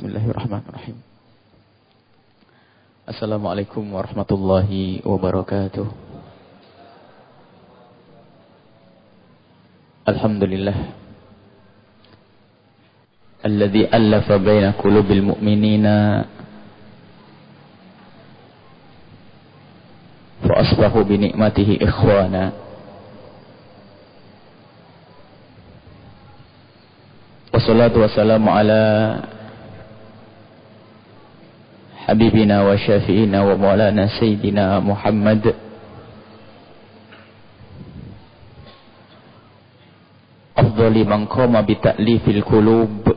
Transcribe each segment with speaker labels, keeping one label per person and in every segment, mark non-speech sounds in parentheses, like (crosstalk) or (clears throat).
Speaker 1: Bismillahirrahmanirrahim. Assalamualaikum warahmatullahi wabarakatuh. Alhamdulillah. Alladhi allafa baina qulubil mu'minina fa asbahu bi ni'matihi ikhwana. Wassalatu wassalamu ala حبيبنا وشافئنا ومولانا سيدنا محمد. أفضل من قام بتأليف القلوب.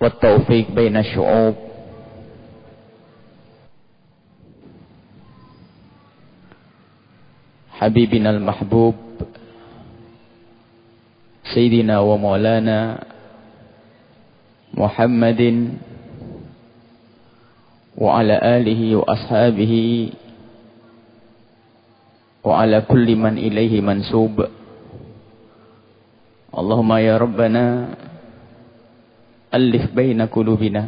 Speaker 1: والتوفيق بين الشعوب. حبيبنا المحبوب. سيدنا ومولانا محمد وعلى آله وأصحابه وعلى كل من إليه منسوب. اللهم يا ربنا ألف بين قلوبنا.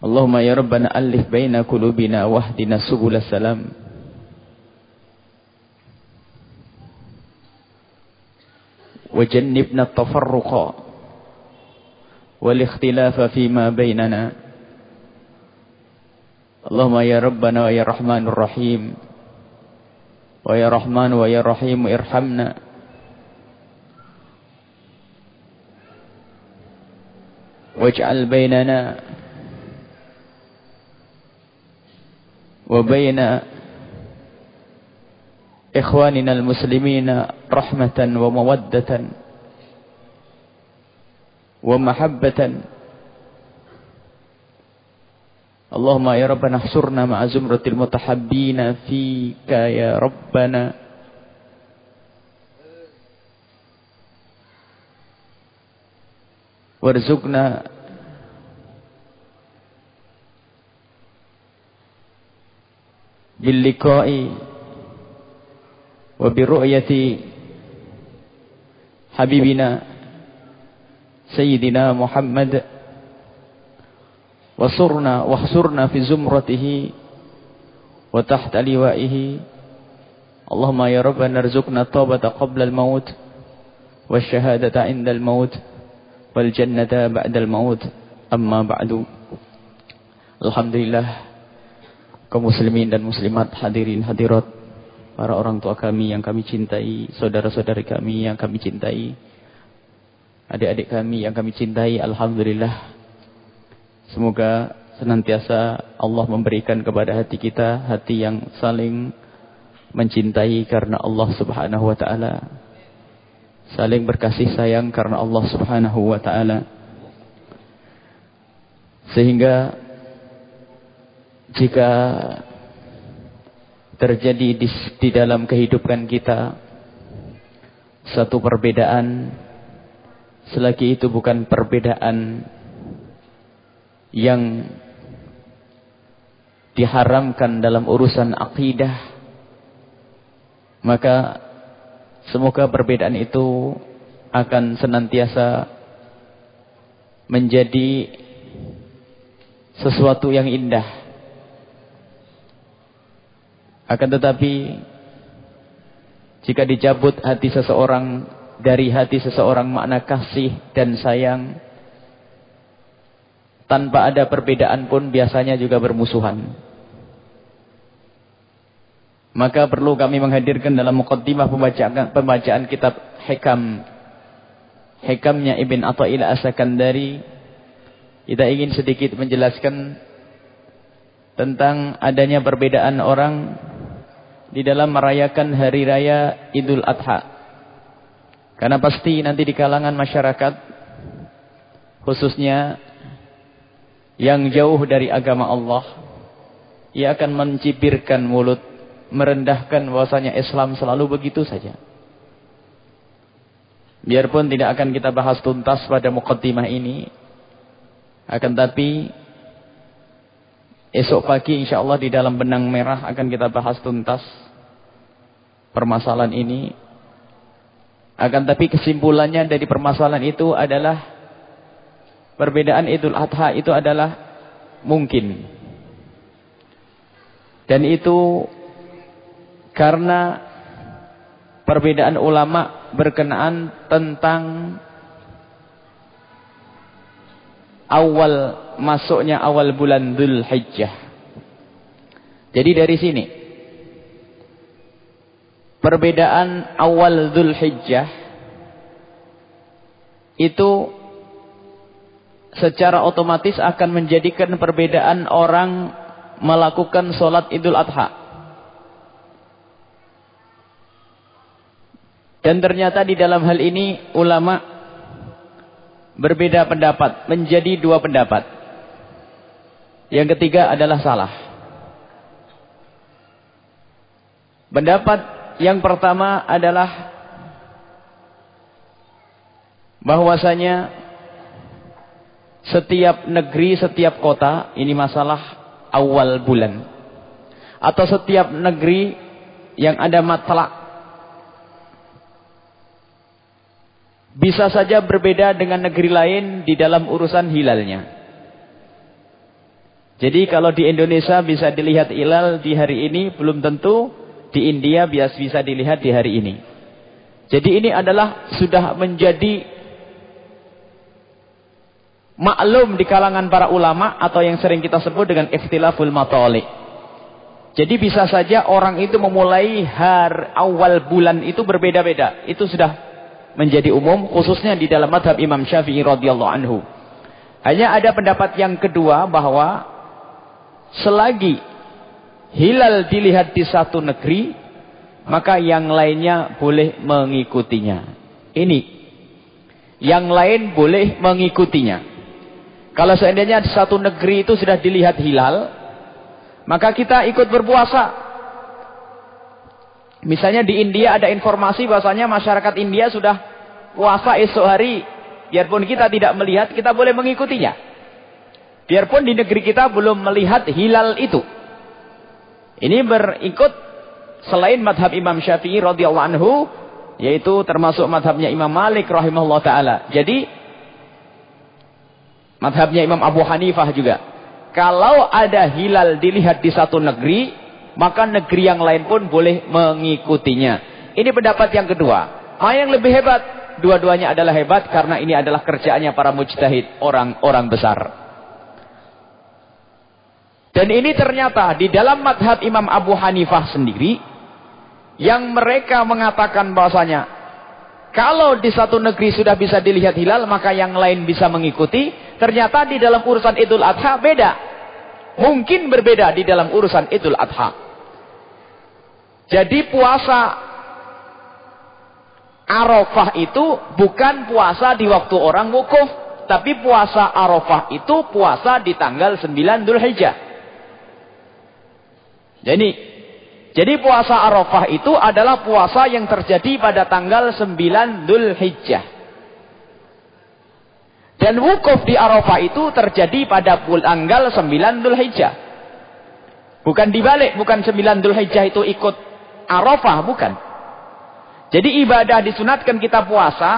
Speaker 1: اللهم يا ربنا ألف بين قلوبنا واهدنا سبل السلام. وجنبنا التفرق والاختلاف فيما بيننا. اللهم يا ربنا ويا رحمن الرحيم ويا رحمن ويا رحيم ارحمنا. واجعل بيننا وبين إخواننا المسلمين رحمة ومودة ومحبة. اللهم يا ربنا احشرنا مع زمرة المتحبين فيك يا ربنا. وارزقنا باللقاء وبرؤية حبيبنا سيدنا محمد وصرنا واحصرنا في زمرته وتحت لوائه. اللهم يا رب نرزقنا التوبة قبل الموت والشهادة عند الموت والجنة بعد الموت. أما بعد الحمد لله. Kaum muslimin dan muslimat para orang tua kami yang kami cintai, saudara-saudari kami yang kami cintai, adik-adik kami yang kami cintai, Alhamdulillah. Semoga senantiasa Allah memberikan kepada hati kita hati yang saling mencintai karena Allah subhanahu wa ta'ala. Saling berkasih sayang karena Allah subhanahu wa ta'ala. Sehingga jika terjadi di, di dalam kehidupan kita satu perbedaan. Selagi itu bukan perbedaan yang diharamkan dalam urusan akidah maka semoga perbedaan itu akan senantiasa menjadi sesuatu yang indah akan tetapi jika dicabut hati seseorang dari hati seseorang makna kasih dan sayang tanpa ada perbedaan pun biasanya juga bermusuhan. Maka perlu kami menghadirkan dalam mukaddimah pembacaan pembacaan kitab Hikam Hikamnya Ibn Athaillah As-Sakandari kita ingin sedikit menjelaskan tentang adanya perbedaan orang di dalam merayakan hari raya Idul Adha. Karena pasti nanti di kalangan masyarakat khususnya yang jauh dari agama Allah ia akan mencibirkan mulut merendahkan bahwasanya Islam selalu begitu saja. Biarpun tidak akan kita bahas tuntas pada mukaddimah ini akan tapi
Speaker 2: Esok pagi insya Allah di dalam benang merah akan kita bahas tuntas permasalahan ini. Akan tapi kesimpulannya dari permasalahan itu adalah perbedaan Idul Adha itu adalah mungkin. Dan itu karena perbedaan ulama berkenaan tentang awal masuknya awal bulan Dhul Hijjah. Jadi dari sini perbedaan awal Dhul Hijjah itu secara otomatis akan menjadikan perbedaan orang melakukan sholat Idul Adha. Dan ternyata di dalam hal ini ulama berbeda pendapat, menjadi dua pendapat. Yang ketiga adalah salah. Pendapat yang pertama adalah bahwasanya setiap negeri, setiap kota ini masalah awal bulan. Atau setiap negeri yang ada matlak bisa saja berbeda dengan negeri lain di dalam urusan hilalnya. Jadi kalau di Indonesia bisa dilihat hilal di hari ini, belum tentu di India biasa bisa dilihat di hari ini. Jadi ini adalah sudah menjadi maklum di kalangan para ulama atau yang sering kita sebut dengan ikhtilaful matalik. Jadi bisa saja orang itu memulai har awal bulan itu berbeda-beda. Itu sudah menjadi umum khususnya di dalam madhab Imam Syafi'i radhiyallahu anhu. Hanya ada pendapat yang kedua bahwa selagi hilal dilihat di satu negeri, maka yang lainnya boleh mengikutinya. Ini. Yang lain boleh mengikutinya. Kalau seandainya di satu negeri itu sudah dilihat hilal, maka kita ikut berpuasa. Misalnya di India ada informasi bahasanya masyarakat India sudah puasa esok hari. Biarpun kita tidak melihat, kita boleh mengikutinya. Biarpun di negeri kita belum melihat hilal itu. Ini berikut selain madhab Imam Syafi'i radhiyallahu anhu. Yaitu termasuk madhabnya Imam Malik rahimahullah ta'ala. Jadi, madhabnya Imam Abu Hanifah juga. Kalau ada hilal dilihat di satu negeri, maka negeri yang lain pun boleh mengikutinya. Ini pendapat yang kedua. Mana yang lebih hebat? Dua-duanya adalah hebat karena ini adalah kerjaannya para mujtahid, orang-orang besar. Dan ini ternyata di dalam madhab Imam Abu Hanifah sendiri, yang mereka mengatakan bahasanya, kalau di satu negeri sudah bisa dilihat hilal, maka yang lain bisa mengikuti. Ternyata di dalam urusan Idul Adha beda. Mungkin berbeda di dalam urusan Idul Adha. Jadi puasa Arafah itu bukan puasa di waktu orang wukuf. Tapi puasa Arafah itu puasa di tanggal 9 Dhul Hijjah. Jadi, jadi puasa Arafah itu adalah puasa yang terjadi pada tanggal 9 Dhul Hijjah. Dan wukuf di Arafah itu terjadi pada tanggal 9 Dhul Hijjah. Bukan dibalik, bukan 9 Dhul Hijjah itu ikut Arafah, bukan. Jadi ibadah disunatkan kita puasa,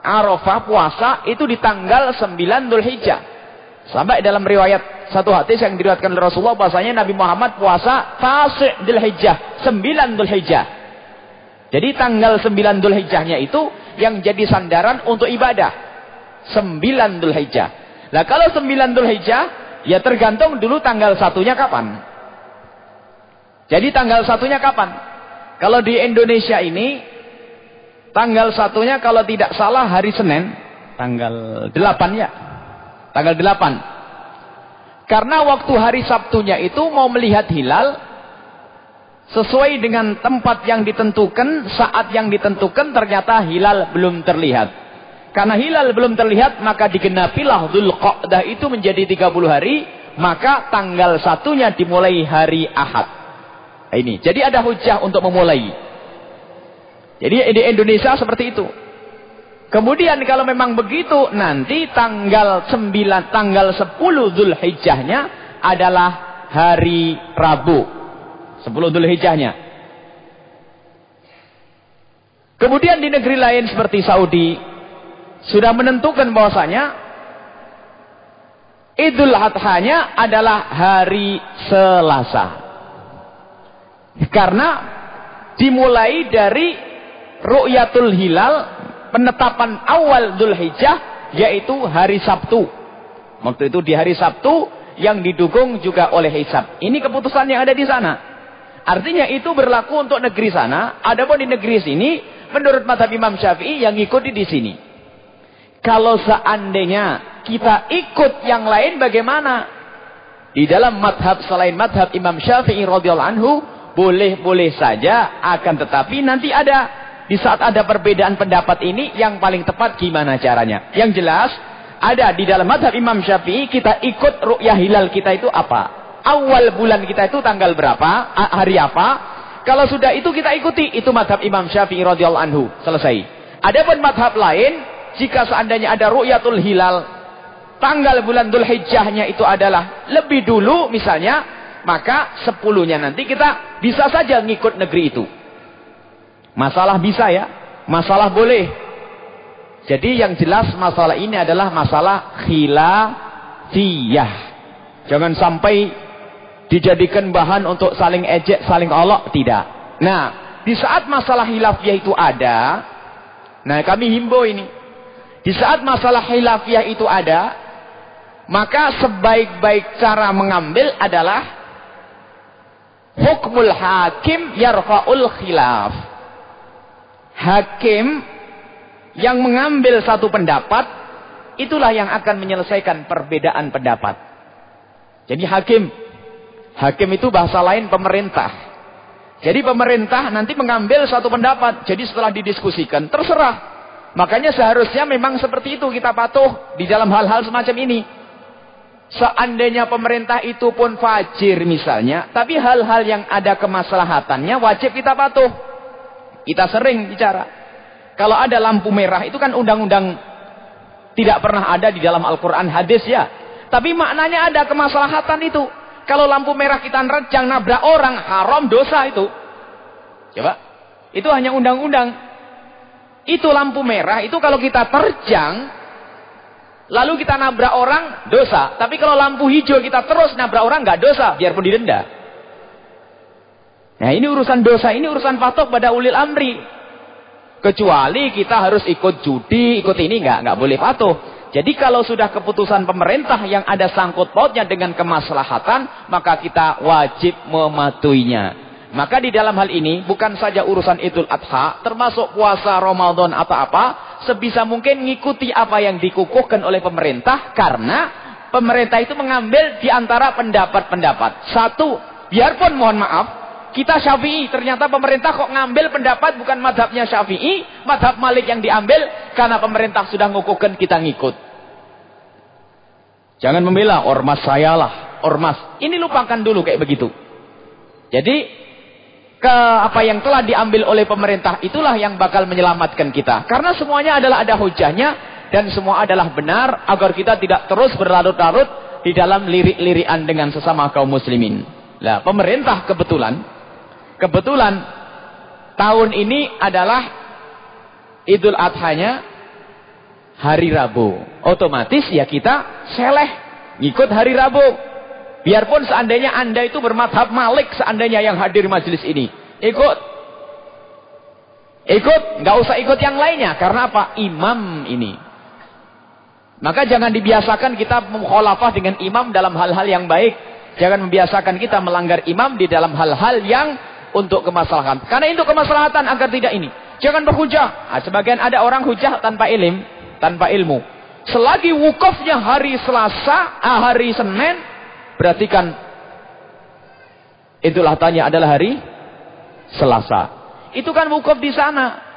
Speaker 2: Arafah puasa itu di tanggal 9 Dhul Hijjah. Sampai dalam riwayat satu hadis yang diriwayatkan oleh Rasulullah bahasanya Nabi Muhammad puasa Tasi' Dhul Hijjah, 9 Dhul Hijjah. Jadi tanggal 9 Dhul Hijjahnya itu yang jadi sandaran untuk ibadah. Sembilan Dhul Hijjah. Nah kalau sembilan Dhul Hijjah, ya tergantung dulu tanggal satunya kapan. Jadi tanggal satunya kapan? Kalau di Indonesia ini, tanggal satunya kalau tidak salah hari Senin, tanggal delapan ya. Tanggal delapan. Karena waktu hari Sabtunya itu mau melihat hilal, sesuai dengan tempat yang ditentukan, saat yang ditentukan, ternyata hilal belum terlihat. Karena hilal belum terlihat, maka digenapilah Dhul Qa'dah itu menjadi 30 hari, maka tanggal satunya dimulai hari Ahad. Ini. Jadi ada hujah untuk memulai. Jadi di Indonesia seperti itu. Kemudian kalau memang begitu, nanti tanggal 9, tanggal 10 Dhul Hijjahnya, adalah hari Rabu. 10 Dhul Hijjahnya. Kemudian di negeri lain seperti Saudi sudah menentukan bahwasanya Idul Adhanya adalah hari Selasa. Karena dimulai dari Ru'yatul Hilal, penetapan awal Dhul Hijjah, yaitu hari Sabtu. Waktu itu di hari Sabtu, yang didukung juga oleh hisab. Ini keputusan yang ada di sana. Artinya itu berlaku untuk negeri sana. Adapun di negeri sini, menurut madhab Imam Syafi'i yang ikuti di sini. Kalau seandainya kita ikut yang lain bagaimana? Di dalam madhab selain madhab Imam Syafi'i radhiyallahu anhu, boleh-boleh saja, akan tetapi nanti ada di saat ada perbedaan pendapat ini yang paling tepat gimana caranya? Yang jelas ada di dalam madhab Imam Syafi'i kita ikut ru'yah hilal kita itu apa? Awal bulan kita itu tanggal berapa? Hari apa? Kalau sudah itu kita ikuti, itu madhab Imam Syafi'i radhiyallahu anhu. Selesai. Adapun madhab lain, jika seandainya ada ru'yatul hilal, tanggal bulan Dhul Hijjahnya itu adalah lebih dulu misalnya, maka sepuluhnya nanti kita bisa saja ngikut negeri itu. Masalah bisa ya, masalah boleh. Jadi yang jelas masalah ini adalah masalah khilafiyah. Jangan sampai dijadikan bahan untuk saling ejek, saling olok, tidak. Nah, di saat masalah hilafiyah itu ada, nah kami himbau ini. Di saat masalah hilafiyah itu ada, maka sebaik-baik cara mengambil adalah hukmul hakim yarfa'ul khilaf. Hakim yang mengambil satu pendapat, itulah yang akan menyelesaikan perbedaan pendapat. Jadi hakim Hakim itu bahasa lain pemerintah. Jadi pemerintah nanti mengambil satu pendapat. Jadi setelah didiskusikan, terserah. Makanya seharusnya memang seperti itu kita patuh di dalam hal-hal semacam ini. Seandainya pemerintah itu pun fajir misalnya, tapi hal-hal yang ada kemaslahatannya wajib kita patuh. Kita sering bicara. Kalau ada lampu merah itu kan undang-undang tidak pernah ada di dalam Al-Quran hadis ya. Tapi maknanya ada kemaslahatan itu. Kalau lampu merah kita nerjang nabrak orang, haram dosa itu. Coba. Itu hanya undang-undang. Itu lampu merah, itu kalau kita terjang, lalu kita nabrak orang, dosa. Tapi kalau lampu hijau kita terus nabrak orang, nggak dosa, biarpun didenda. Nah ini urusan dosa, ini urusan patok pada ulil amri. Kecuali kita harus ikut judi, ikut ini, nggak nggak boleh patuh. Jadi kalau sudah keputusan pemerintah yang ada sangkut pautnya dengan kemaslahatan, maka kita wajib mematuhinya. Maka di dalam hal ini bukan saja urusan Idul Adha, termasuk puasa Ramadan atau apa, sebisa mungkin ngikuti apa yang dikukuhkan oleh pemerintah karena pemerintah itu mengambil di antara pendapat-pendapat. Satu, biarpun mohon maaf, kita syafi'i. Ternyata pemerintah kok ngambil pendapat bukan madhabnya syafi'i. Madhab malik yang diambil. Karena pemerintah sudah ngukuhkan kita ngikut. Jangan membela ormas saya lah. Ormas. Ini lupakan dulu kayak begitu. Jadi. Ke apa yang telah diambil oleh pemerintah. Itulah yang bakal menyelamatkan kita. Karena semuanya adalah ada hujahnya. Dan semua adalah benar. Agar kita tidak terus berlarut-larut. Di dalam lirik-lirikan dengan sesama kaum muslimin. Nah pemerintah kebetulan Kebetulan tahun ini adalah Idul Adhanya hari Rabu. Otomatis ya kita seleh ngikut hari Rabu. Biarpun seandainya Anda itu bermadhab Malik seandainya yang hadir majelis ini. Ikut. Ikut, nggak usah ikut yang lainnya karena apa? Imam ini. Maka jangan dibiasakan kita mengkholafah dengan imam dalam hal-hal yang baik. Jangan membiasakan kita melanggar imam di dalam hal-hal yang untuk kemaslahatan. Karena itu kemaslahatan agar tidak ini. Jangan berhujah. Nah, sebagian ada orang hujah tanpa ilim, tanpa ilmu. Selagi wukufnya hari Selasa, ah, hari Senin, berarti kan itulah tanya adalah hari Selasa. Itu kan wukuf di sana.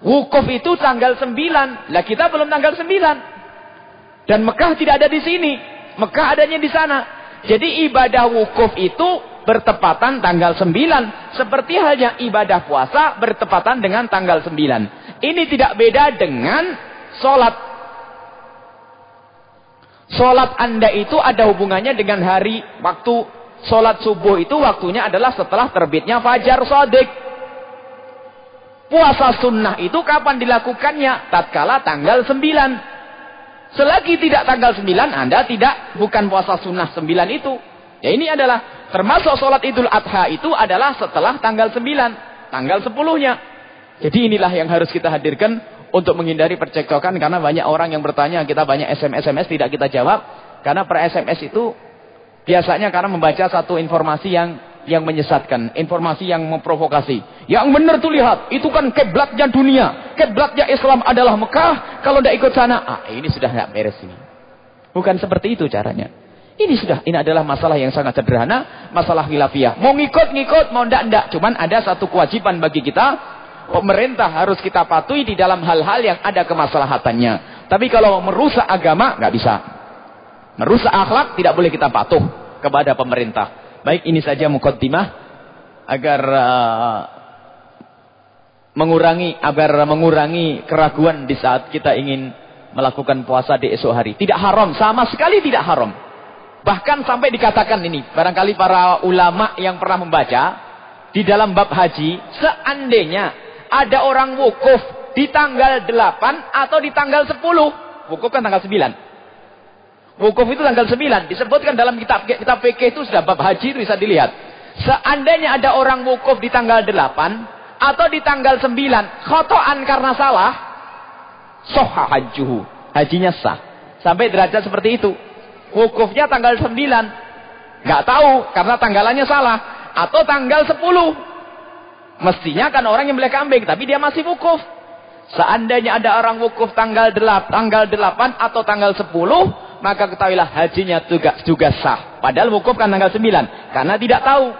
Speaker 2: Wukuf itu tanggal 9. Lah kita belum tanggal 9. Dan Mekah tidak ada di sini. Mekah adanya di sana. Jadi ibadah wukuf itu bertepatan tanggal 9. Seperti halnya ibadah puasa bertepatan dengan tanggal 9. Ini tidak beda dengan sholat. Sholat anda itu ada hubungannya dengan hari waktu sholat subuh itu waktunya adalah setelah terbitnya fajar sodik. Puasa sunnah itu kapan dilakukannya? Tatkala tanggal 9. Selagi tidak tanggal 9, anda tidak bukan puasa sunnah 9 itu. Ya ini adalah termasuk sholat idul adha itu adalah setelah tanggal 9. Tanggal 10-nya. Jadi inilah yang harus kita hadirkan untuk menghindari percekcokan karena banyak orang yang bertanya, kita banyak SMS-SMS tidak kita jawab karena per SMS itu biasanya karena membaca satu informasi yang yang menyesatkan, informasi yang memprovokasi. Yang benar tuh lihat, itu kan keblatnya dunia, keblatnya Islam adalah Mekah, kalau tidak ikut sana, ah ini sudah nggak beres ini. Bukan seperti itu caranya. Ini sudah, ini adalah masalah yang sangat sederhana, masalah khilafiyah. Mau ngikut, ngikut, mau ndak, ndak. Cuman ada satu kewajiban bagi kita, pemerintah harus kita patuhi di dalam hal-hal yang ada kemaslahatannya. Tapi kalau merusak agama, nggak bisa. Merusak akhlak, tidak boleh kita patuh kepada pemerintah. Baik, ini saja mukaddimah agar uh, mengurangi agar mengurangi keraguan di saat kita ingin melakukan puasa di esok hari. Tidak haram, sama sekali tidak haram. Bahkan sampai dikatakan ini, barangkali para ulama yang pernah membaca di dalam bab haji, seandainya ada orang wukuf di tanggal 8 atau di tanggal 10. Wukuf kan tanggal 9. Wukuf itu tanggal 9. Disebutkan dalam kitab kitab fikih itu sudah bab haji itu bisa dilihat. Seandainya ada orang wukuf di tanggal 8 atau di tanggal 9, khotoan karena salah, soha hajuhu. Hajinya sah. Sampai derajat seperti itu. Wukufnya tanggal 9. Nggak tahu karena tanggalannya salah. Atau tanggal 10. Mestinya kan orang yang beli kambing, tapi dia masih wukuf. Seandainya ada orang wukuf tanggal 8, tanggal 8 atau tanggal 10, maka ketahuilah hajinya juga, juga sah. Padahal wukuf kan tanggal 9, karena tidak tahu.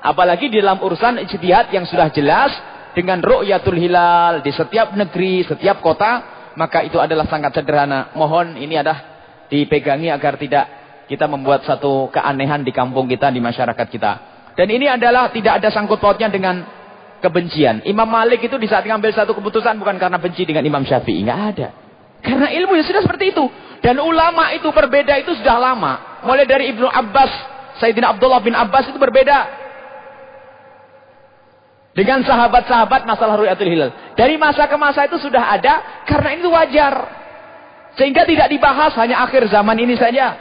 Speaker 2: Apalagi di dalam urusan ijtihad yang sudah jelas, dengan ru'yatul hilal di setiap negeri, setiap kota, maka itu adalah sangat sederhana. Mohon ini adalah dipegangi agar tidak kita membuat satu keanehan di kampung kita, di masyarakat kita. Dan ini adalah tidak ada sangkut pautnya dengan kebencian. Imam Malik itu di saat ngambil satu keputusan bukan karena benci dengan Imam Syafi'i. Nggak ada. Karena ilmu ya sudah seperti itu. Dan ulama itu berbeda itu sudah lama. Mulai dari Ibnu Abbas, Sayyidina Abdullah bin Abbas itu berbeda. Dengan sahabat-sahabat masalah Ru'yatul Hilal. Dari masa ke masa itu sudah ada. Karena itu wajar. Sehingga tidak dibahas hanya akhir zaman ini saja.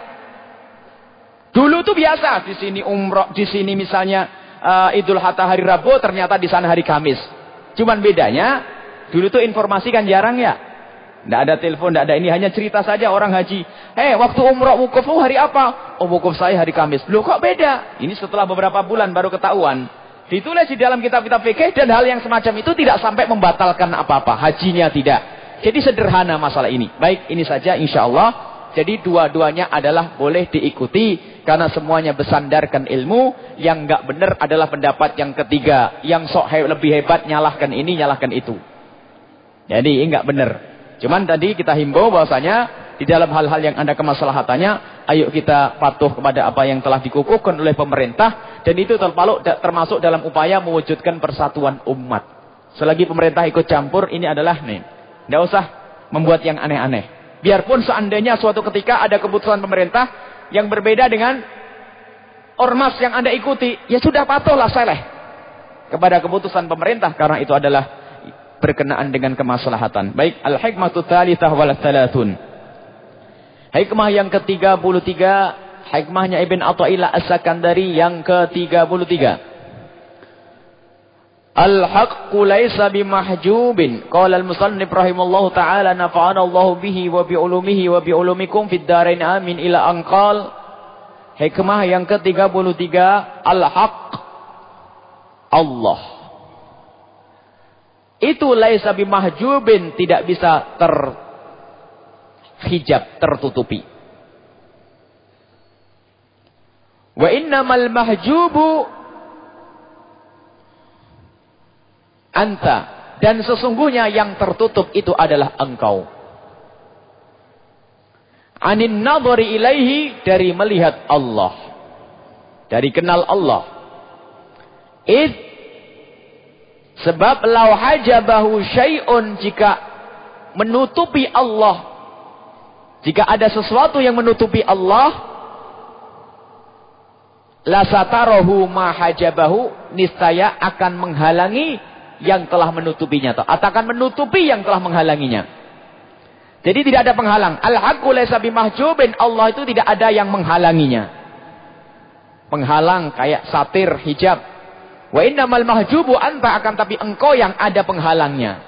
Speaker 2: Dulu tuh biasa. Di sini umroh, di sini misalnya uh, Idul Hatta hari Rabu, ternyata di sana hari Kamis. Cuman bedanya, dulu tuh informasi kan jarang ya. Tidak ada telepon, tidak ada ini. Hanya cerita saja orang haji. Hei, waktu umrah wukufmu hari apa? Oh, wukuf saya hari Kamis. Loh, kok beda? Ini setelah beberapa bulan baru ketahuan. Ditulis di dalam kitab-kitab fikih dan hal yang semacam itu tidak sampai membatalkan apa-apa. Hajinya tidak. Jadi sederhana masalah ini. Baik, ini saja insya Allah. Jadi dua-duanya adalah boleh diikuti karena semuanya bersandarkan ilmu. Yang enggak benar adalah pendapat yang ketiga, yang sok he lebih hebat nyalahkan ini, nyalahkan itu. Jadi enggak benar. Cuman tadi kita himbau bahwasanya di dalam hal-hal yang ada kemaslahatannya, ayo kita patuh kepada apa yang telah dikukuhkan oleh pemerintah dan itu termasuk dalam upaya mewujudkan persatuan umat. Selagi pemerintah ikut campur, ini adalah nih, tidak usah membuat yang aneh-aneh. Biarpun seandainya suatu ketika ada keputusan pemerintah yang berbeda dengan ormas yang Anda ikuti, ya sudah patuhlah seleh kepada keputusan pemerintah karena itu adalah berkenaan dengan kemaslahatan. Baik, al-hikmatu tsalitsah wal tsalatsun. Hikmah yang ke-33, hikmahnya Ibn Athaillah As-Sakandari yang ke-33. Al-haqqu laisa bimahjubin. Qala al-musannif rahimallahu ta'ala nafa'ana Allahu bihi wa bi ulumihi wa bi ulumikum fid darain amin ila anqal. Hikmah yang ke-33 al-haq Allah. Itu laisa bimahjubin tidak bisa ter hijab tertutupi. Wa innamal mahjubu anta. Dan sesungguhnya yang tertutup itu adalah engkau. Anin nadhari ilaihi dari melihat Allah. Dari kenal Allah. Id sebab lau hajabahu syai'un jika menutupi Allah Jika ada sesuatu yang menutupi Allah, la satarahu ma hajabahu niscaya akan menghalangi yang telah menutupinya atau akan menutupi yang telah menghalanginya. Jadi tidak ada penghalang. Al-haqqu laysa bimahjubin. Allah itu tidak ada yang menghalanginya. Penghalang kayak satir, hijab. Wa innamal mahjubu anta akan tapi engkau yang ada penghalangnya.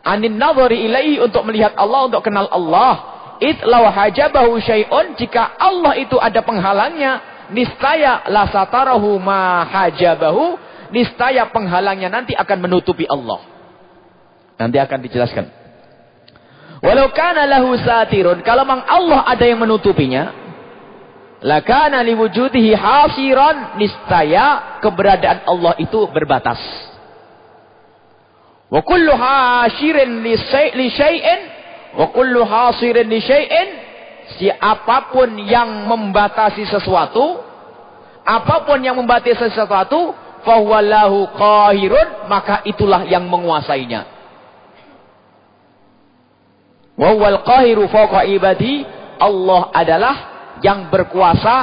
Speaker 2: Anin nadhari ilaihi untuk melihat Allah, untuk kenal Allah. Itlaw hajabahu syai'un. Jika Allah itu ada penghalangnya. Nistaya la satarahu ma hajabahu. Nistaya penghalangnya nanti akan menutupi Allah. Nanti akan dijelaskan. Walau kana lahu satirun. Kalau memang Allah ada yang menutupinya. Lakana liwujudihi hasiran. Nistaya keberadaan Allah itu berbatas. Wa kullu hashirin li syai'in. Wa kullu hasirin li syai'in. Siapa pun yang membatasi sesuatu. Apa pun yang membatasi sesuatu. Fahuwalahu qahirun. Maka itulah yang menguasainya. Wawal qahiru fawqa ibadi. Allah adalah yang berkuasa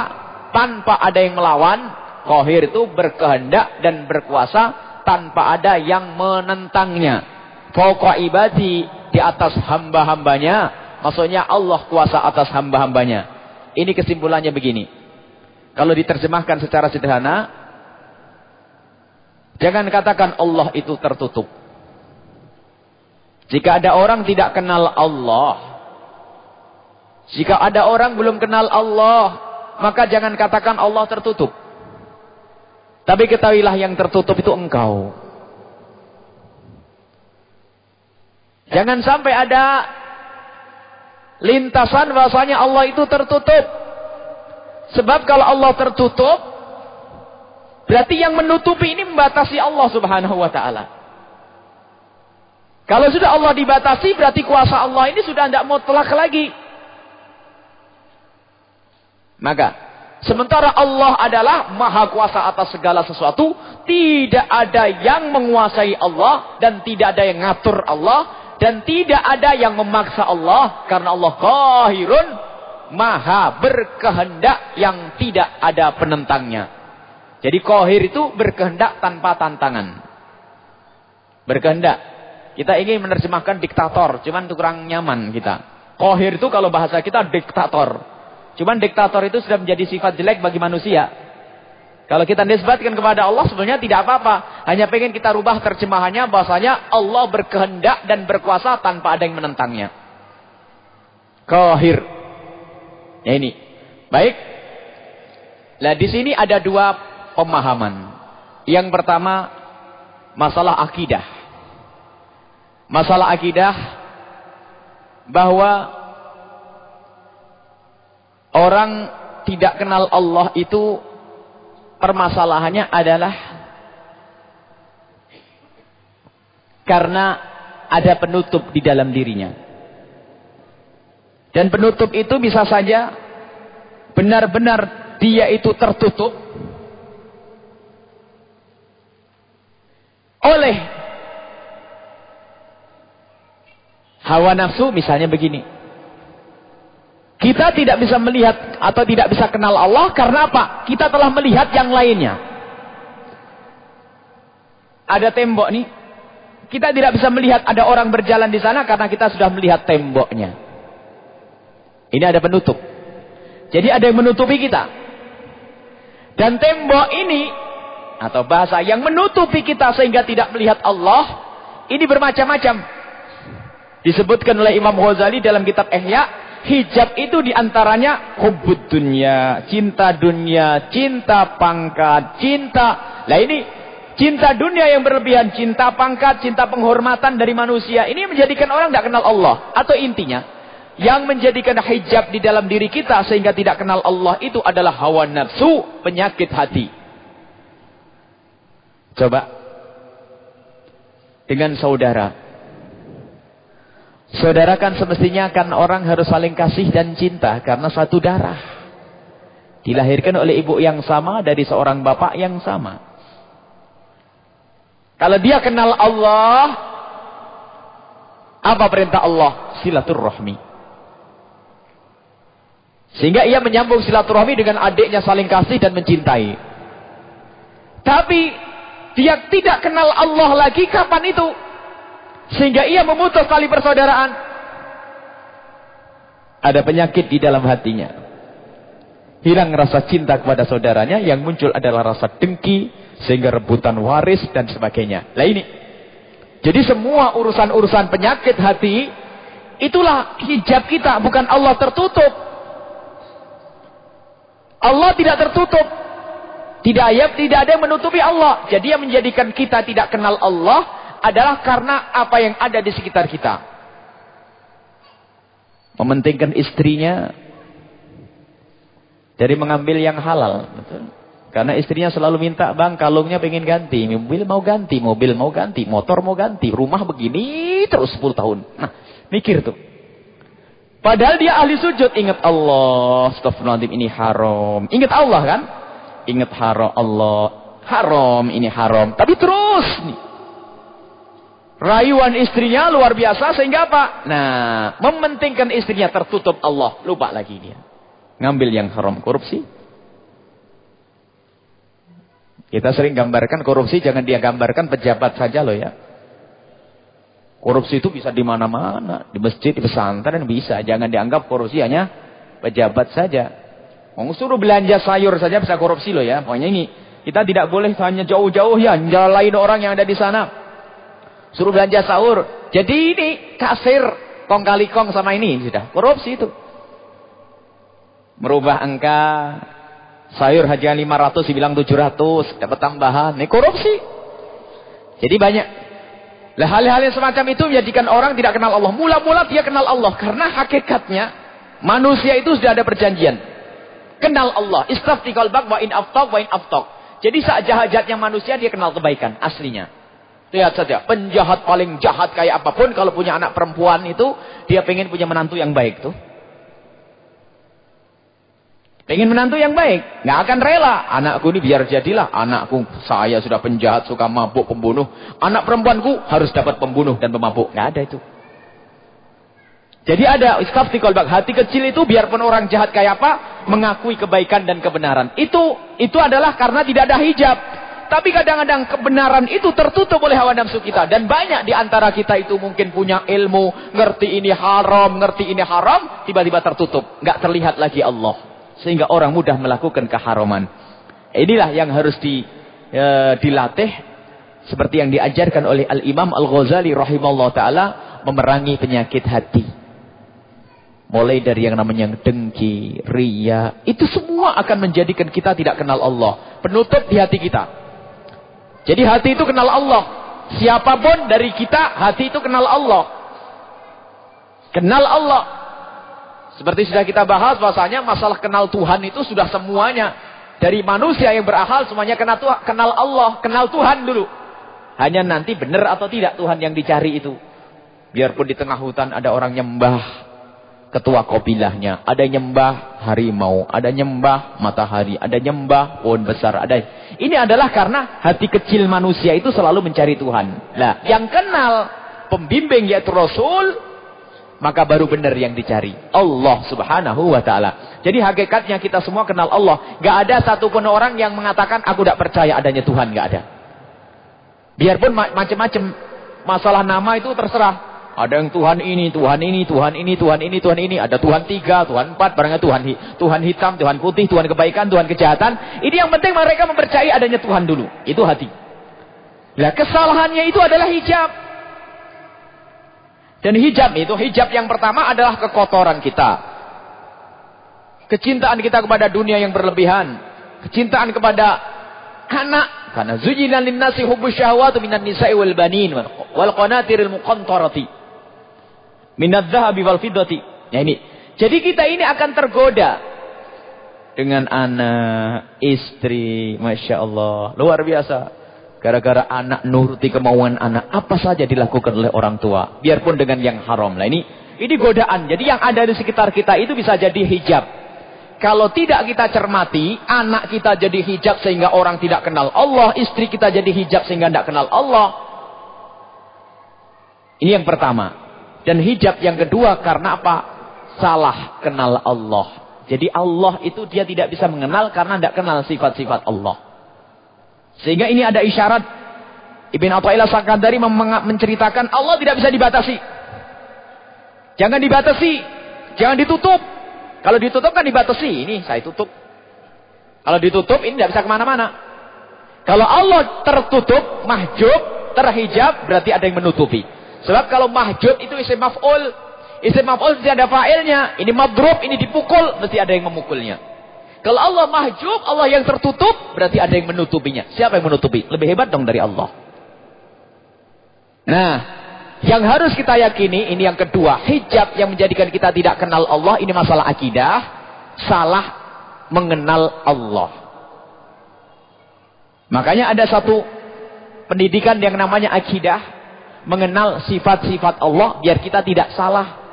Speaker 2: tanpa ada yang melawan. Qahir itu berkehendak dan berkuasa tanpa ada yang menentangnya. Fawqa ibadi di atas hamba-hambanya. Maksudnya Allah kuasa atas hamba-hambanya. Ini kesimpulannya begini. Kalau diterjemahkan secara sederhana. Jangan katakan Allah itu tertutup. Jika ada orang tidak kenal Allah. Jika ada orang belum kenal Allah. Maka jangan katakan Allah tertutup. Tapi ketahuilah yang tertutup itu engkau. Jangan sampai ada lintasan bahasanya Allah itu tertutup. Sebab kalau Allah tertutup, berarti yang menutupi ini membatasi Allah subhanahu wa ta'ala. Kalau sudah Allah dibatasi berarti kuasa Allah ini sudah tidak mutlak lagi. Maka sementara Allah adalah maha kuasa atas segala sesuatu, tidak ada yang menguasai Allah dan tidak ada yang ngatur Allah dan tidak ada yang memaksa Allah karena Allah qahirun maha berkehendak yang tidak ada penentangnya. Jadi qahir itu berkehendak tanpa tantangan. Berkehendak kita ingin menerjemahkan diktator, cuman itu kurang nyaman kita. Kohir itu kalau bahasa kita diktator. Cuman diktator itu sudah menjadi sifat jelek bagi manusia. Kalau kita nisbatkan kepada Allah sebenarnya tidak apa-apa. Hanya pengen kita rubah terjemahannya bahasanya Allah berkehendak dan berkuasa tanpa ada yang menentangnya. Kohir. Ya ini. Baik. Nah di sini ada dua pemahaman. Yang pertama masalah akidah masalah akidah bahwa orang tidak kenal Allah itu permasalahannya adalah karena ada penutup di dalam dirinya. Dan penutup itu bisa saja benar-benar dia itu tertutup oleh Hawa nafsu misalnya begini. Kita tidak bisa melihat atau tidak bisa kenal Allah karena apa? Kita telah melihat yang lainnya. Ada tembok nih. Kita tidak bisa melihat ada orang berjalan di sana karena kita sudah melihat temboknya. Ini ada penutup. Jadi ada yang menutupi kita. Dan tembok ini atau bahasa yang menutupi kita sehingga tidak melihat Allah ini bermacam-macam. Disebutkan oleh Imam Ghazali dalam kitab Ihya, hijab itu di antaranya hubud dunia, cinta dunia, cinta pangkat, cinta. Nah ini cinta dunia yang berlebihan, cinta pangkat, cinta penghormatan dari manusia. Ini menjadikan orang tidak kenal Allah. Atau intinya, yang menjadikan hijab di dalam diri kita sehingga tidak kenal Allah itu adalah hawa nafsu, penyakit hati. Coba. Dengan saudara. Saudara kan semestinya kan orang harus saling kasih dan cinta karena satu darah. Dilahirkan oleh ibu yang sama dari seorang bapak yang sama. Kalau dia kenal Allah, apa perintah Allah? Silaturrahmi. Sehingga ia menyambung silaturahmi dengan adiknya saling kasih dan mencintai. Tapi dia tidak kenal Allah lagi kapan itu? Sehingga ia memutus tali persaudaraan. Ada penyakit di dalam hatinya. Hilang rasa cinta kepada saudaranya, yang muncul adalah rasa dengki, sehingga rebutan waris dan sebagainya. Lah ini. Jadi semua urusan-urusan penyakit hati, itulah hijab kita, bukan Allah tertutup. Allah tidak tertutup. Tidak ada, tidak ada yang menutupi Allah. Jadi yang menjadikan kita tidak kenal Allah adalah karena apa yang ada di sekitar kita. Mementingkan istrinya, dari mengambil yang halal. Betul. Karena istrinya selalu minta, bang kalungnya pengen ganti. Mobil mau ganti, mobil mau ganti, motor mau ganti. Rumah begini terus 10 tahun. Nah, mikir tuh. Padahal dia ahli sujud. Ingat Allah. Astagfirullahaladzim ini haram. Ingat Allah kan? Ingat haram Allah. Haram ini haram. Tapi terus nih. Rayuan istrinya luar biasa sehingga apa? Nah, mementingkan istrinya tertutup Allah. Lupa lagi dia ngambil yang haram korupsi. Kita sering gambarkan korupsi jangan dia gambarkan pejabat saja loh ya. Korupsi itu bisa di mana-mana, di masjid, di pesantren bisa. Jangan dianggap korupsi hanya pejabat saja. Mau suruh belanja sayur saja bisa korupsi loh ya. Pokoknya ini kita tidak boleh hanya jauh-jauh ya nyalain orang yang ada di sana. Suruh belanja sahur. Jadi ini kasir kong kali kong sama ini sudah. Korupsi itu. Merubah angka sayur hanya 500 dibilang 700 dapat tambahan. Ini korupsi. Jadi banyak. Lah hal-hal yang semacam itu menjadikan orang tidak kenal Allah. Mula-mula dia kenal Allah. Karena hakikatnya manusia itu sudah ada perjanjian kenal Allah istafti qalbak wa in aftok wa in aftok jadi saat jahat-jahatnya manusia dia kenal kebaikan aslinya lihat saja penjahat paling jahat kayak apa pun kalau punya anak perempuan itu dia pengen punya menantu yang baik tuh Pengen menantu yang baik. Nggak akan rela. Anakku ini biar jadilah. Anakku saya sudah penjahat, suka mabuk, pembunuh. Anak perempuanku harus dapat pembunuh dan pemabuk. Nggak ada itu. Jadi ada istafti kolbak. Hati kecil itu biarpun orang jahat kayak apa. Mengakui kebaikan dan kebenaran. Itu itu adalah karena tidak ada hijab. Tapi kadang-kadang kebenaran itu tertutup oleh hawa nafsu kita. Dan banyak di antara kita itu mungkin punya ilmu. Ngerti ini haram, ngerti ini haram. Tiba-tiba tertutup. Nggak terlihat lagi Allah sehingga orang mudah melakukan keharaman. Inilah yang harus di, e, dilatih seperti yang diajarkan oleh Al-Imam Al-Ghazali rahimahullah taala memerangi penyakit hati. Mulai dari yang namanya dengki, ria, itu semua akan menjadikan kita tidak kenal Allah. Penutup di hati kita. Jadi hati itu kenal Allah. Siapa pun dari kita, hati itu kenal Allah. Kenal Allah. Seperti sudah kita bahas bahasanya masalah kenal Tuhan itu sudah semuanya. Dari manusia yang berakal semuanya kenal, Tuhan, kenal Allah, kenal Tuhan dulu. Hanya nanti benar atau tidak Tuhan yang dicari itu. Biarpun di tengah hutan ada orang nyembah ketua kobilahnya. Ada nyembah harimau, ada nyembah matahari, ada nyembah pohon besar. Ada. Ini adalah karena hati kecil manusia itu selalu mencari Tuhan. Nah, yang kenal pembimbing yaitu Rasul maka baru benar yang dicari. Allah subhanahu wa ta'ala. Jadi hakikatnya kita semua kenal Allah. Gak ada satupun orang yang mengatakan, aku tidak percaya adanya Tuhan. Gak ada. Biarpun macam-macam masalah nama itu terserah. Ada yang Tuhan ini, Tuhan ini, Tuhan ini, Tuhan ini, Tuhan ini. Ada Tuhan tiga, Tuhan empat. Barangnya Tuhan, Tuhan hitam, Tuhan putih, Tuhan kebaikan, Tuhan kejahatan. Ini yang penting mereka mempercayai adanya Tuhan dulu. Itu hati. Nah kesalahannya itu adalah hijab. Dan hijab itu, hijab yang pertama adalah kekotoran kita. Kecintaan kita kepada dunia yang berlebihan. Kecintaan kepada anak. Karena zujina linnasi hubbus syahwatu minan nisa'i wal banin. Wal qanatiril muqantarati. Minat zahabi wal fiddati. Ya ini. Jadi kita ini akan tergoda. Dengan anak, istri. Masya Allah. Luar biasa. Gara-gara anak nuruti kemauan anak. Apa saja dilakukan oleh orang tua. Biarpun dengan yang haram. Nah ini ini godaan. Jadi yang ada di sekitar kita itu bisa jadi hijab. Kalau tidak kita cermati. Anak kita jadi hijab sehingga orang tidak kenal Allah. Istri kita jadi hijab sehingga tidak kenal Allah. Ini yang pertama. Dan hijab yang kedua karena apa? Salah kenal Allah. Jadi Allah itu dia tidak bisa mengenal karena tidak kenal sifat-sifat Allah. Sehingga ini ada isyarat. Ibn Atta'illah Sakandari menceritakan Allah tidak bisa dibatasi. Jangan dibatasi. Jangan ditutup. Kalau ditutup kan dibatasi. Ini saya tutup. Kalau ditutup ini tidak bisa ke mana-mana. Kalau Allah tertutup, mahjub, terhijab, berarti ada yang menutupi. Sebab kalau mahjub itu isim maf'ul, Isim maf'ul tidak ada fa'ilnya. Ini madrub, ini dipukul, mesti ada yang memukulnya. Kalau Allah mahjub, Allah yang tertutup, berarti ada yang menutupinya. Siapa yang menutupi? Lebih hebat dong dari Allah. Nah, yang harus kita yakini, ini yang kedua. Hijab yang menjadikan kita tidak kenal Allah, ini masalah akidah. Salah mengenal Allah. Makanya ada satu pendidikan yang namanya akidah. Mengenal sifat-sifat Allah, biar kita tidak salah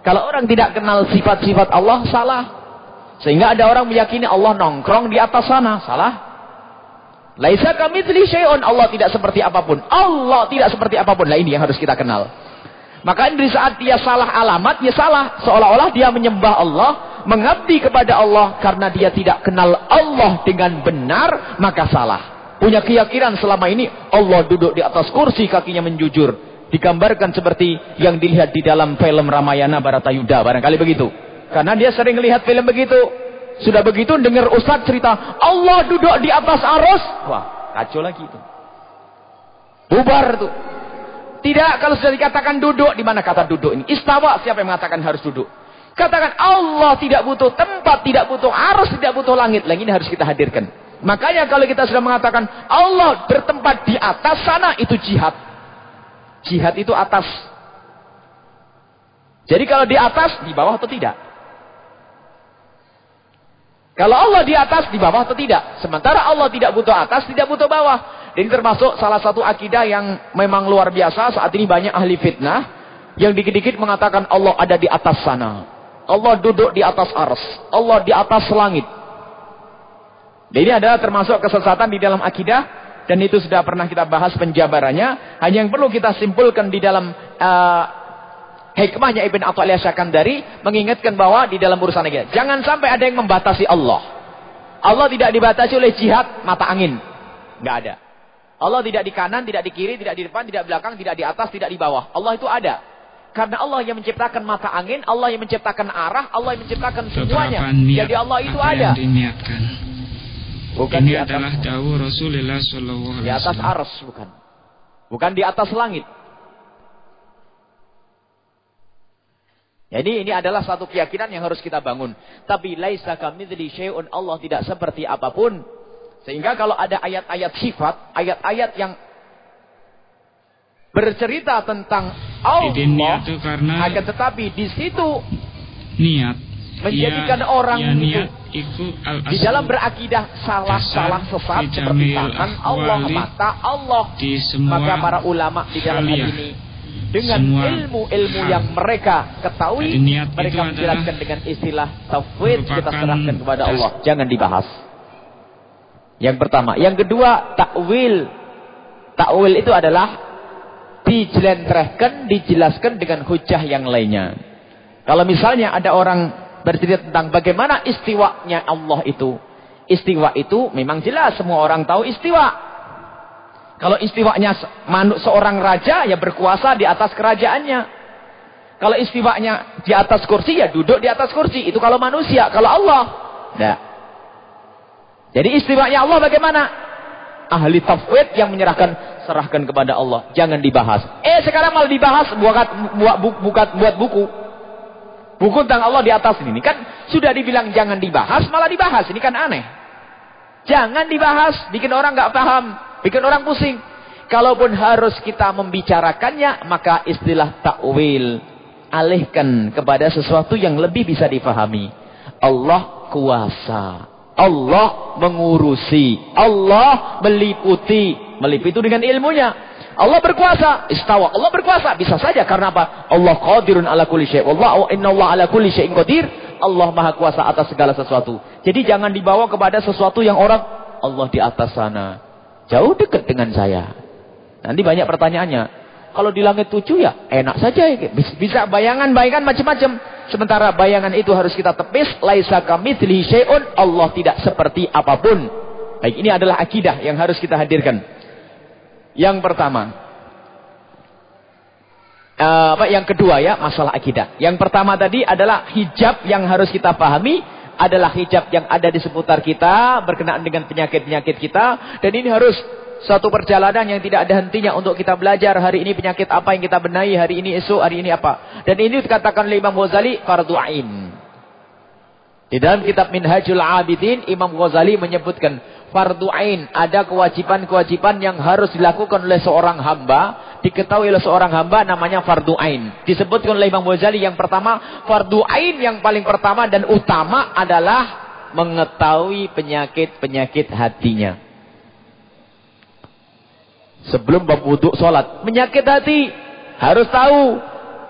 Speaker 2: kalau orang tidak kenal sifat-sifat Allah, salah. Sehingga ada orang meyakini Allah nongkrong di atas sana. Salah. Laisa kami syai'un. Allah tidak seperti apa pun. Allah tidak seperti apa pun. Lah ini yang harus kita kenal. Maka di saat dia salah alamat, dia salah. Seolah-olah dia menyembah Allah, mengabdi kepada Allah karena dia tidak kenal Allah dengan benar, maka salah. Punya keyakinan selama ini Allah duduk di atas kursi, kakinya menjujur. Digambarkan seperti yang dilihat di dalam film Ramayana Baratayuda barangkali begitu. Karena dia sering lihat film begitu. Sudah begitu dengar ustaz cerita Allah duduk di atas arus. Wah kacau lagi itu. Bubar tuh tidak kalau sudah dikatakan duduk di mana kata duduk ini? Istawa siapa yang mengatakan harus duduk? Katakan Allah tidak butuh tempat tidak butuh arus tidak butuh langit. Lagi ini harus kita hadirkan makanya kalau kita sudah mengatakan Allah bertempat di atas sana itu jihad Jihad itu atas. Jadi kalau di atas, di bawah atau tidak? Kalau Allah di atas, di bawah atau tidak? Sementara Allah tidak butuh atas, tidak butuh bawah. Ini termasuk salah satu akidah yang memang luar biasa. Saat ini banyak ahli fitnah. Yang dikit-dikit mengatakan Allah ada di atas sana. Allah duduk di atas ars. Allah di atas langit. Dan ini adalah termasuk kesesatan di dalam akidah dan itu sudah pernah kita bahas penjabarannya. Hanya yang perlu kita simpulkan di dalam uh, hikmahnya Ibn Atta'iliyah Syakandari. Mengingatkan bahwa di dalam urusan ini. Jangan sampai ada yang membatasi Allah. Allah tidak dibatasi oleh jihad mata angin. Nggak ada. Allah tidak di kanan, tidak di kiri, tidak di depan, tidak di belakang, tidak di atas, tidak di bawah. Allah itu ada. Karena Allah yang menciptakan mata angin, Allah yang menciptakan arah, Allah yang menciptakan semuanya. Jadi Allah itu ada.
Speaker 3: Bukan Ini adalah dawuh Rasulullah sallallahu
Speaker 2: alaihi wasallam. Di atas ars bukan. Bukan di atas langit. Jadi ini adalah satu keyakinan yang harus kita bangun. Tapi laisa kamitsli syai'un Allah tidak seperti apa pun. Sehingga kalau ada ayat-ayat sifat, ayat-ayat yang bercerita tentang Allah, akan tetapi di situ
Speaker 3: niat
Speaker 2: menjadikan ya, orang ya, itu di dalam berakidah salah-salah sesat seperti tangan Allah, mata Allah. Maka para ulama di dalam hal ini dengan ilmu-ilmu yang mereka ketahui, mereka menjelaskan dengan istilah tafwid kita serahkan kepada Allah. Jangan dibahas. Yang pertama. Yang kedua, takwil. Takwil itu adalah dijelentrehkan, dijelaskan dengan hujah yang lainnya. Kalau misalnya ada orang bercerita tentang bagaimana istiwanya Allah itu. Istiwa itu memang jelas semua orang tahu istiwa. Kalau istiwanya seorang raja ya berkuasa di atas kerajaannya. Kalau istiwanya di atas kursi ya duduk di atas kursi. Itu kalau manusia. Kalau Allah. Tidak. Jadi istiwanya Allah bagaimana? Ahli tafwid yang menyerahkan serahkan kepada Allah. Jangan dibahas. Eh sekarang malah dibahas buat, buat buku. Buku tentang Allah di atas ini. Kan sudah dibilang jangan dibahas, malah dibahas. Ini kan aneh. Jangan dibahas, bikin orang nggak paham, bikin orang pusing. Kalaupun harus kita membicarakannya, maka istilah takwil alihkan kepada sesuatu yang lebih bisa difahami. Allah kuasa. Allah mengurusi. Allah meliputi. Meliputi itu dengan ilmunya. Allah berkuasa, istawa. Allah berkuasa, bisa saja karena apa? Allah qadirun ala kulli syai'. Wallahu Allah ala kulli syai'in qadir. Allah Maha kuasa atas segala sesuatu. Jadi jangan dibawa kepada sesuatu yang orang Allah di atas sana. Jauh dekat dengan saya. Nanti banyak pertanyaannya. Kalau di langit tujuh ya enak saja. Bisa bayangan-bayangan macam-macam. Sementara bayangan itu harus kita tepis. Laisa kamitslihi syai'un. Allah tidak seperti apa pun. Baik, ini adalah akidah yang harus kita hadirkan. Yang pertama. Uh, apa yang kedua ya masalah akidah. Yang pertama tadi adalah hijab yang harus kita pahami adalah hijab yang ada di seputar kita berkenaan dengan penyakit-penyakit kita dan ini harus satu perjalanan yang tidak ada hentinya untuk kita belajar hari ini penyakit apa yang kita benahi hari ini esok hari ini apa dan ini dikatakan oleh Imam Ghazali fardu ain di dalam kitab Minhajul Abidin Imam Ghazali menyebutkan fardu ain, ada kewajiban-kewajiban yang harus dilakukan oleh seorang hamba, diketahui oleh seorang hamba namanya fardu ain. Disebutkan oleh Imam Ghazali yang pertama, fardu ain yang paling pertama dan utama adalah mengetahui penyakit-penyakit hatinya. Sebelum bab wudhu sholat, penyakit hati harus tahu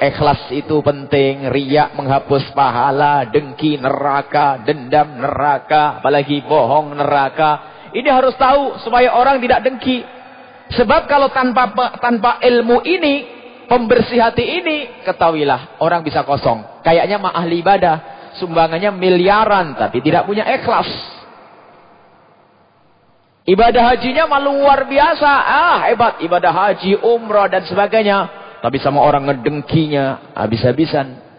Speaker 2: Ikhlas itu penting, riak menghapus pahala, dengki neraka, dendam neraka, apalagi bohong neraka. Ini harus tahu supaya orang tidak dengki. Sebab kalau tanpa tanpa ilmu ini, pembersih hati ini, ketahuilah orang bisa kosong. Kayaknya mah ahli ibadah, sumbangannya miliaran tapi tidak punya ikhlas. Ibadah hajinya malu luar biasa. Ah, hebat ibadah haji, umrah dan sebagainya. Tapi sama orang ngedengkinya habis-habisan.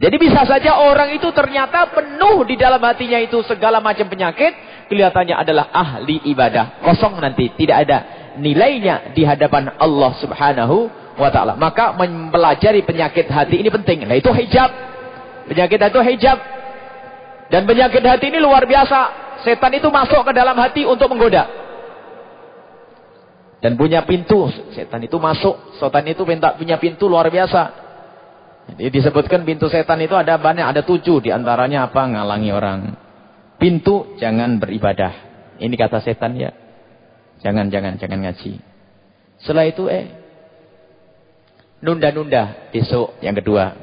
Speaker 2: Jadi bisa saja orang itu ternyata penuh di dalam hatinya itu segala macam penyakit. Kelihatannya adalah ahli ibadah. Kosong nanti. Tidak ada nilainya di hadapan Allah subhanahu wa ta'ala. Maka mempelajari penyakit hati ini penting. Nah itu hijab. Penyakit hati itu hijab. Dan penyakit hati ini luar biasa. Setan itu masuk ke dalam hati untuk menggoda. Dan punya pintu. Setan itu masuk. Setan itu minta punya pintu luar biasa. Jadi disebutkan pintu setan itu ada banyak. Ada tujuh. Di antaranya apa? Ngalangi orang. Pintu jangan beribadah. Ini kata setan ya. Jangan, jangan, jangan ngaji. Setelah itu eh. Nunda-nunda. Besok yang kedua.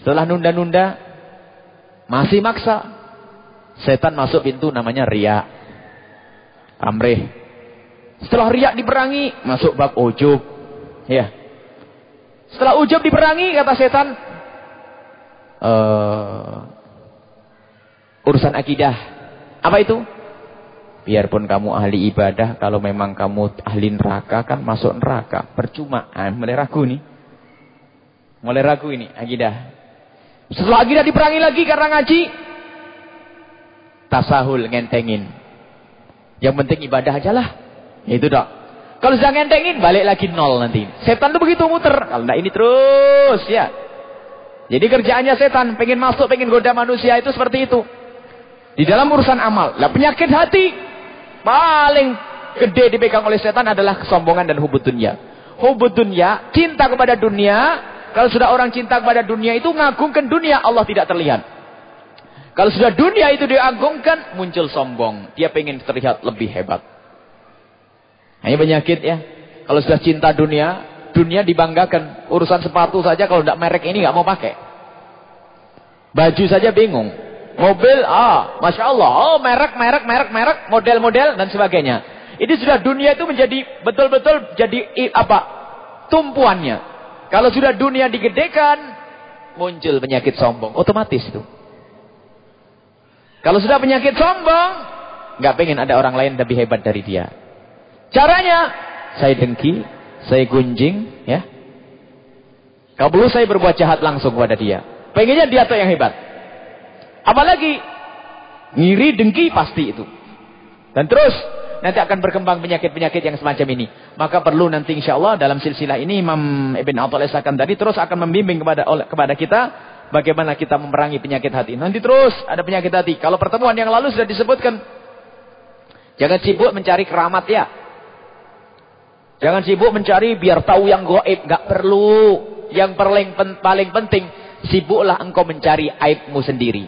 Speaker 2: Setelah nunda-nunda. Masih maksa. Setan masuk pintu namanya ria. Amrih. Setelah riak diperangi, masuk bab ujub. Ya. Setelah ujub diperangi, kata setan, uh, urusan akidah. Apa itu? Biarpun kamu ahli ibadah, kalau memang kamu ahli neraka, kan masuk neraka. Percuma. Ah, mulai ragu nih. Mulai ragu ini, akidah. Setelah akidah diperangi lagi karena ngaji, tasahul ngentengin. Yang penting ibadah aja lah. Itu dok. Kalau sudah ngentengin, balik lagi nol nanti. Setan tuh begitu muter. Kalau enggak ini terus ya. Jadi kerjaannya setan, pengen masuk, pengen goda manusia itu seperti itu. Di dalam urusan amal. Lah penyakit hati paling gede dipegang oleh setan adalah kesombongan dan hubud dunia. Hubud dunia, cinta kepada dunia. Kalau sudah orang cinta kepada dunia itu ngagungkan dunia, Allah tidak terlihat. Kalau sudah dunia itu diagungkan, muncul sombong. Dia pengen terlihat lebih hebat. Hanya penyakit ya. Kalau sudah cinta dunia, dunia dibanggakan. Urusan sepatu saja kalau tidak merek ini nggak mau pakai. Baju saja bingung. Mobil, ah, masya Allah, oh merek, merek, merek, merek, model-model dan sebagainya. Ini sudah dunia itu menjadi betul-betul jadi apa? Tumpuannya. Kalau sudah dunia digedekan, muncul penyakit sombong, otomatis itu. Kalau sudah penyakit sombong, nggak pengen ada orang lain lebih hebat dari dia. Caranya, saya dengki, saya gunjing, ya. Kalau perlu saya berbuat jahat langsung kepada dia. Pengennya dia tuh yang hebat. Apalagi, ngiri, dengki, pasti itu. Dan terus, nanti akan berkembang penyakit-penyakit yang semacam ini. Maka perlu nanti insya Allah dalam silsilah ini Imam Ibn Attal akan tadi terus akan membimbing kepada kepada kita bagaimana kita memerangi penyakit hati. Nanti terus ada penyakit hati. Kalau pertemuan yang lalu sudah disebutkan. Jangan sibuk mencari keramat ya. Jangan sibuk mencari biar tahu yang goib. Gak perlu. Yang paling, paling penting. Sibuklah engkau mencari aibmu sendiri.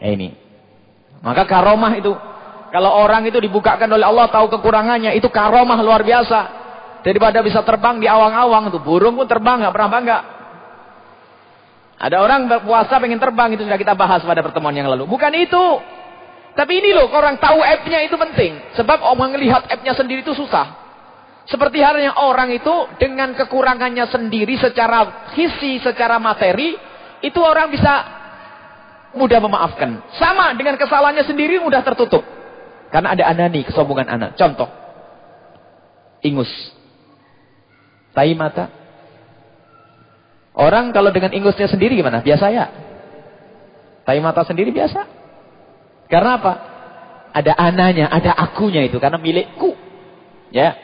Speaker 2: Eh, ini. Maka karomah itu. Kalau orang itu dibukakan oleh Allah tahu kekurangannya. Itu karomah luar biasa. Daripada bisa terbang di awang-awang. itu Burung pun terbang. Gak pernah bangga. Ada orang berpuasa pengen terbang. Itu sudah kita bahas pada pertemuan yang lalu. Bukan itu. Tapi ini loh. Orang tahu aibnya itu penting. Sebab orang melihat aibnya sendiri itu susah. Seperti halnya orang itu dengan kekurangannya sendiri secara hisi, secara materi, itu orang bisa mudah memaafkan. Sama dengan kesalahannya sendiri mudah tertutup. Karena ada anani, kesombongan anak. Contoh. Ingus. Tai mata. Orang kalau dengan ingusnya sendiri gimana? Biasa ya? Tai mata sendiri biasa. Karena apa? Ada ananya, ada akunya itu. Karena milikku. Ya.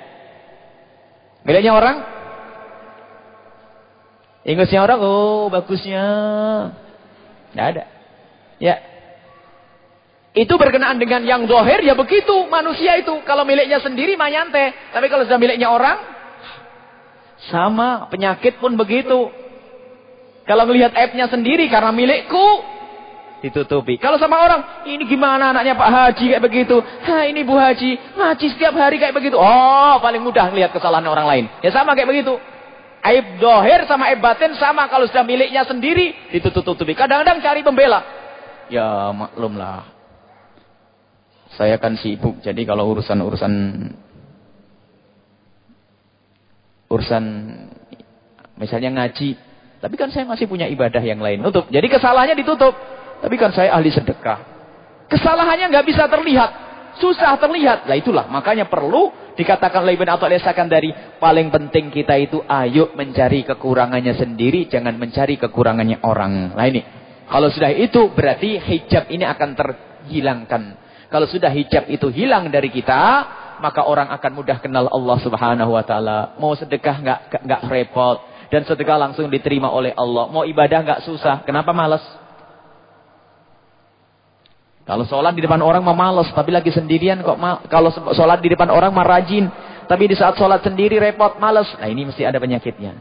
Speaker 2: Miliknya orang. Ingusnya orang, oh bagusnya. Tidak ada. Ya. Itu berkenaan dengan yang dohir, ya begitu. Manusia itu. Kalau miliknya sendiri, manyante. Tapi kalau sudah miliknya orang, sama. Penyakit pun begitu. Kalau melihat aibnya sendiri, karena milikku, ditutupi. Kalau sama orang, ini gimana anaknya Pak Haji kayak begitu? Ha, ini Bu Haji, ngaji setiap hari kayak begitu. Oh, paling mudah lihat kesalahan orang lain. Ya sama kayak begitu. Aib dohir sama aib batin sama kalau sudah miliknya sendiri ditutup-tutupi. Kadang-kadang cari pembela. Ya maklumlah. Saya kan sibuk. Jadi kalau urusan-urusan urusan misalnya ngaji, tapi kan saya masih punya ibadah yang lain. Tutup. Jadi kesalahannya ditutup. Tapi kan saya ahli sedekah. Kesalahannya nggak bisa terlihat. Susah terlihat. Lah itulah. Makanya perlu dikatakan oleh Ibn Atul dari paling penting kita itu ayo mencari kekurangannya sendiri. Jangan mencari kekurangannya orang. Nah ini. Kalau sudah itu berarti hijab ini akan terhilangkan. Kalau sudah hijab itu hilang dari kita. Maka orang akan mudah kenal Allah subhanahu wa ta'ala. Mau sedekah nggak nggak repot. Dan sedekah langsung diterima oleh Allah. Mau ibadah nggak susah. Kenapa malas? Kalau sholat di depan orang mah males, tapi lagi sendirian kok. Kalau sholat di depan orang mah rajin, tapi di saat sholat sendiri repot, males. Nah ini mesti ada penyakitnya.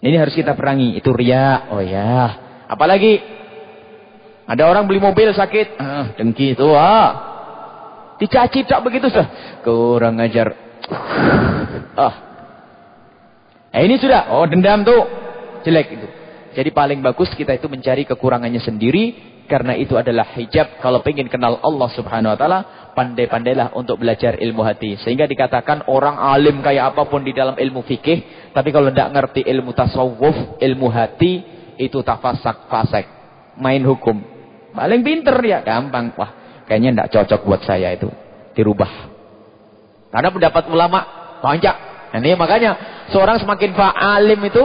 Speaker 2: Ini harus kita perangi. Itu ria. Oh ya. Apalagi ada orang beli mobil sakit, ah, dengki itu ah. Dicaci tak begitu sah. Kurang ajar. Ah. Nah, ini sudah. Oh dendam tuh. Jelek itu. Jadi paling bagus kita itu mencari kekurangannya sendiri karena itu adalah hijab. Kalau ingin kenal Allah subhanahu wa ta'ala, pandai-pandailah untuk belajar ilmu hati. Sehingga dikatakan orang alim kayak apa pun di dalam ilmu fikih. Tapi kalau tidak ngerti ilmu tasawuf, ilmu hati, itu tafasak fasek. Main hukum. Paling pinter ya, gampang. Wah, kayaknya tidak cocok buat saya itu. Dirubah. Karena pendapat ulama, banyak. Ini makanya, seorang semakin fa'alim itu,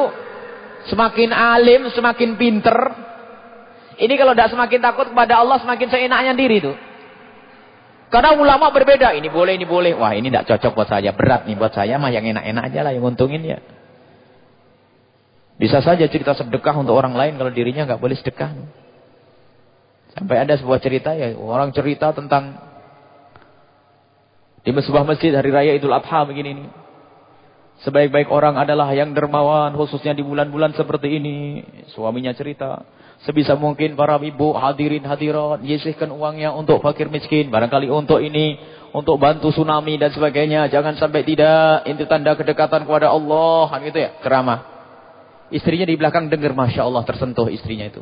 Speaker 2: semakin alim, semakin pinter, ini kalau tidak semakin takut kepada Allah, semakin seenaknya diri itu. Karena ulama berbeda. Ini boleh, ini boleh. Wah ini tidak cocok buat saya. Berat nih buat saya. Mah yang enak-enak aja lah. Yang untungin ya. Bisa saja cerita sedekah untuk orang lain. Kalau dirinya nggak boleh sedekah. Sampai ada sebuah cerita ya. Orang cerita tentang. Di sebuah masjid hari raya Idul Adha begini nih. Sebaik-baik orang adalah yang dermawan. Khususnya di bulan-bulan seperti ini. Suaminya cerita. Sebisa mungkin para ibu hadirin hadirat. Yisihkan uangnya untuk fakir miskin. Barangkali untuk ini. Untuk bantu tsunami dan sebagainya. Jangan sampai tidak. Itu tanda kedekatan kepada Allah. Kan gitu ya. Keramah. Istrinya di belakang dengar. Masya Allah tersentuh istrinya itu.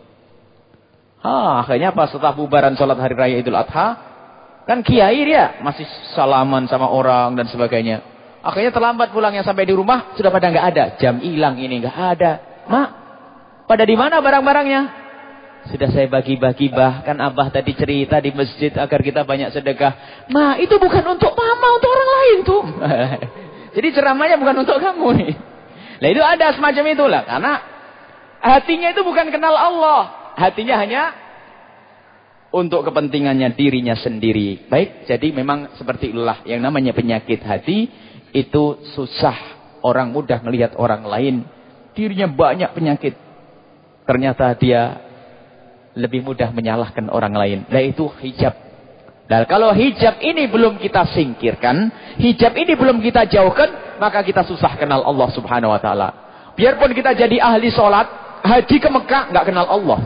Speaker 2: Ah, akhirnya pas setelah bubaran sholat hari raya Idul Adha. Kan kiai dia. Masih salaman sama orang dan sebagainya. Akhirnya terlambat pulangnya sampai di rumah. Sudah pada nggak ada. Jam hilang ini nggak ada. Mak, pada di mana barang-barangnya? Sudah saya bagi-bagi bahkan abah tadi cerita di masjid agar kita banyak sedekah. Ma itu bukan untuk mama, untuk orang lain tuh. (laughs) Jadi ceramahnya bukan untuk kamu nih. Nah itu ada semacam itulah. Karena hatinya itu bukan kenal Allah. Hatinya hanya untuk kepentingannya dirinya sendiri. Baik, jadi memang seperti itulah yang namanya penyakit hati. Itu susah. Orang mudah melihat orang lain. Dirinya banyak penyakit. Ternyata dia lebih mudah menyalahkan orang lain. Nah itu hijab. Dan kalau hijab ini belum kita singkirkan, hijab ini belum kita jauhkan, maka kita susah kenal Allah subhanahu wa ta'ala. Biarpun kita jadi ahli sholat, haji ke Mekah, nggak kenal Allah.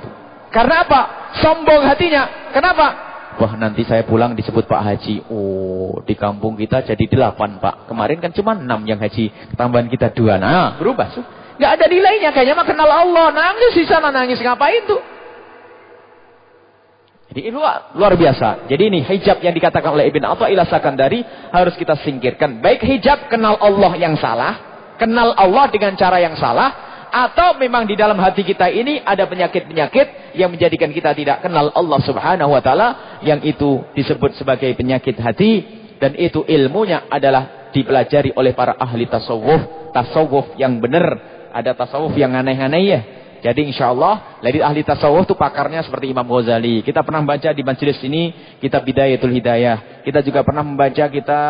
Speaker 2: Karena apa? Sombong hatinya. Kenapa? Wah nanti saya pulang disebut Pak Haji. Oh di kampung kita jadi delapan Pak. Kemarin kan cuma enam yang haji. Tambahan kita dua. Nah berubah. Nggak ada nilainya. Kayaknya mah kenal Allah. Nangis di sana nangis. Ngapain tuh? Jadi luar, luar biasa. Jadi ini hijab yang dikatakan oleh Ibn Atta'illah Sakandari harus kita singkirkan. Baik hijab kenal Allah yang salah, kenal Allah dengan cara yang salah, atau memang di dalam hati kita ini ada penyakit-penyakit yang menjadikan kita tidak kenal Allah Subhanahu wa taala yang itu disebut sebagai penyakit hati dan itu ilmunya adalah dipelajari oleh para ahli tasawuf, tasawuf yang benar. Ada tasawuf yang aneh-aneh ya. Jadi insya Allah dari ahli tasawuf itu pakarnya seperti Imam Ghazali. Kita pernah membaca di majelis ini kitab Bidayatul Hidayah. Kita juga pernah membaca kita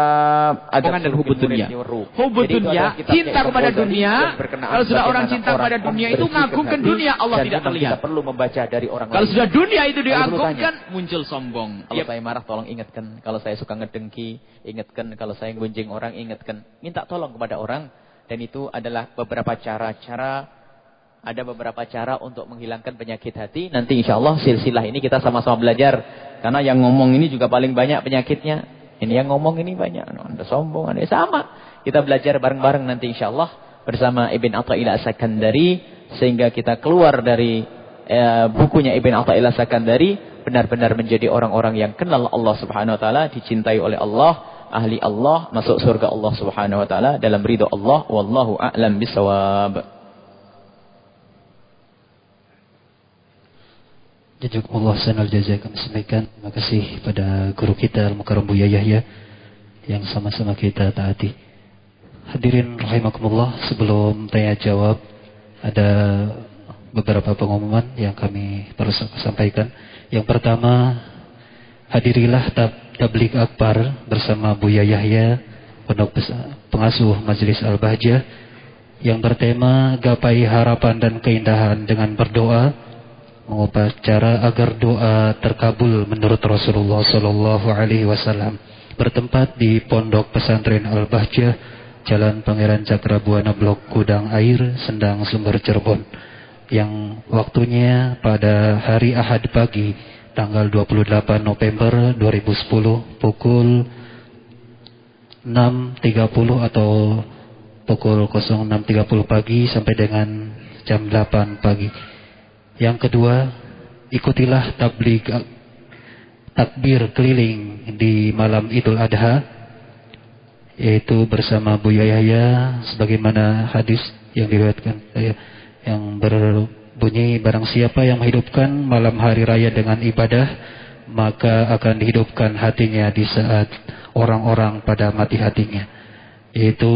Speaker 2: ada
Speaker 1: dan hubud dunia. Hubud dunia, cinta kepada dunia. Kalau sudah orang cinta kepada dunia itu mengagungkan dunia, Allah tidak terlihat.
Speaker 2: Kita perlu membaca dari orang
Speaker 1: Kalau sudah dunia itu diagungkan, muncul sombong.
Speaker 2: Kalau saya marah tolong ingatkan. Kalau saya suka ngedengki, ingatkan. Kalau saya gunjing orang, ingatkan. Minta tolong kepada orang. Dan itu adalah beberapa cara-cara ada beberapa cara untuk menghilangkan penyakit hati. Nanti insya Allah silsilah ini kita sama-sama belajar. Karena yang ngomong ini juga paling banyak penyakitnya. Ini yang ngomong ini banyak. Anda sombong, anda sama. Kita belajar bareng-bareng nanti insya Allah. Bersama Ibn Atta'ila Sakandari. Sehingga kita keluar dari eh, bukunya Ibn Atta'ila Sakandari. Benar-benar menjadi orang-orang yang kenal Allah subhanahu wa ta'ala. Dicintai oleh Allah. Ahli Allah. Masuk surga Allah subhanahu wa ta'ala. Dalam ridho Allah. Wallahu a'lam bisawab.
Speaker 4: Jazakumullah sanal jazah kami sampaikan. Terima kasih pada guru kita Al-Mukarram Buya Yahya yang sama-sama kita taati. Hadirin rahimakumullah, sebelum tanya jawab ada beberapa pengumuman yang kami perlu sampaikan. Yang pertama, hadirilah tab tablik akbar bersama Buya Yahya, pengasuh Majelis Al-Bahjah yang bertema gapai harapan dan keindahan dengan berdoa mengupacara agar doa terkabul menurut Rasulullah Sallallahu Alaihi Wasallam bertempat di Pondok Pesantren Al Bahjah Jalan Pangeran Cakrabuana Blok Kudang Air Sendang Sumber Cirebon yang waktunya pada hari Ahad pagi tanggal 28 November 2010 pukul 6.30 atau pukul 06.30 pagi sampai dengan jam 8 pagi. Yang kedua, ikutilah tabligh takbir keliling di malam Idul Adha yaitu bersama Bu Yahya sebagaimana hadis yang diriwayatkan eh, yang berbunyi barang siapa yang menghidupkan malam hari raya dengan ibadah maka akan dihidupkan hatinya di saat orang-orang pada mati hatinya. Yaitu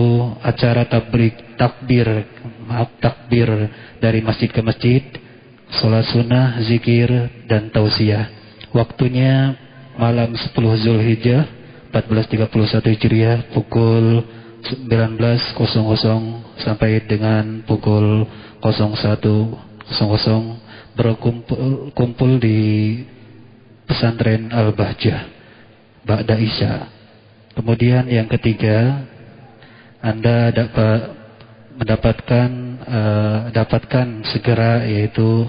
Speaker 4: acara tablik takbir maaf takbir dari masjid ke masjid Salat sunnah, zikir, dan tausiah. Waktunya malam 10 Zulhijjah 1431 Hijriah pukul 19.00 sampai dengan pukul 01.00 berkumpul kumpul di pesantren Al-Bahjah Ba'da Isya. Kemudian yang ketiga, Anda dapat mendapatkan uh, dapatkan segera yaitu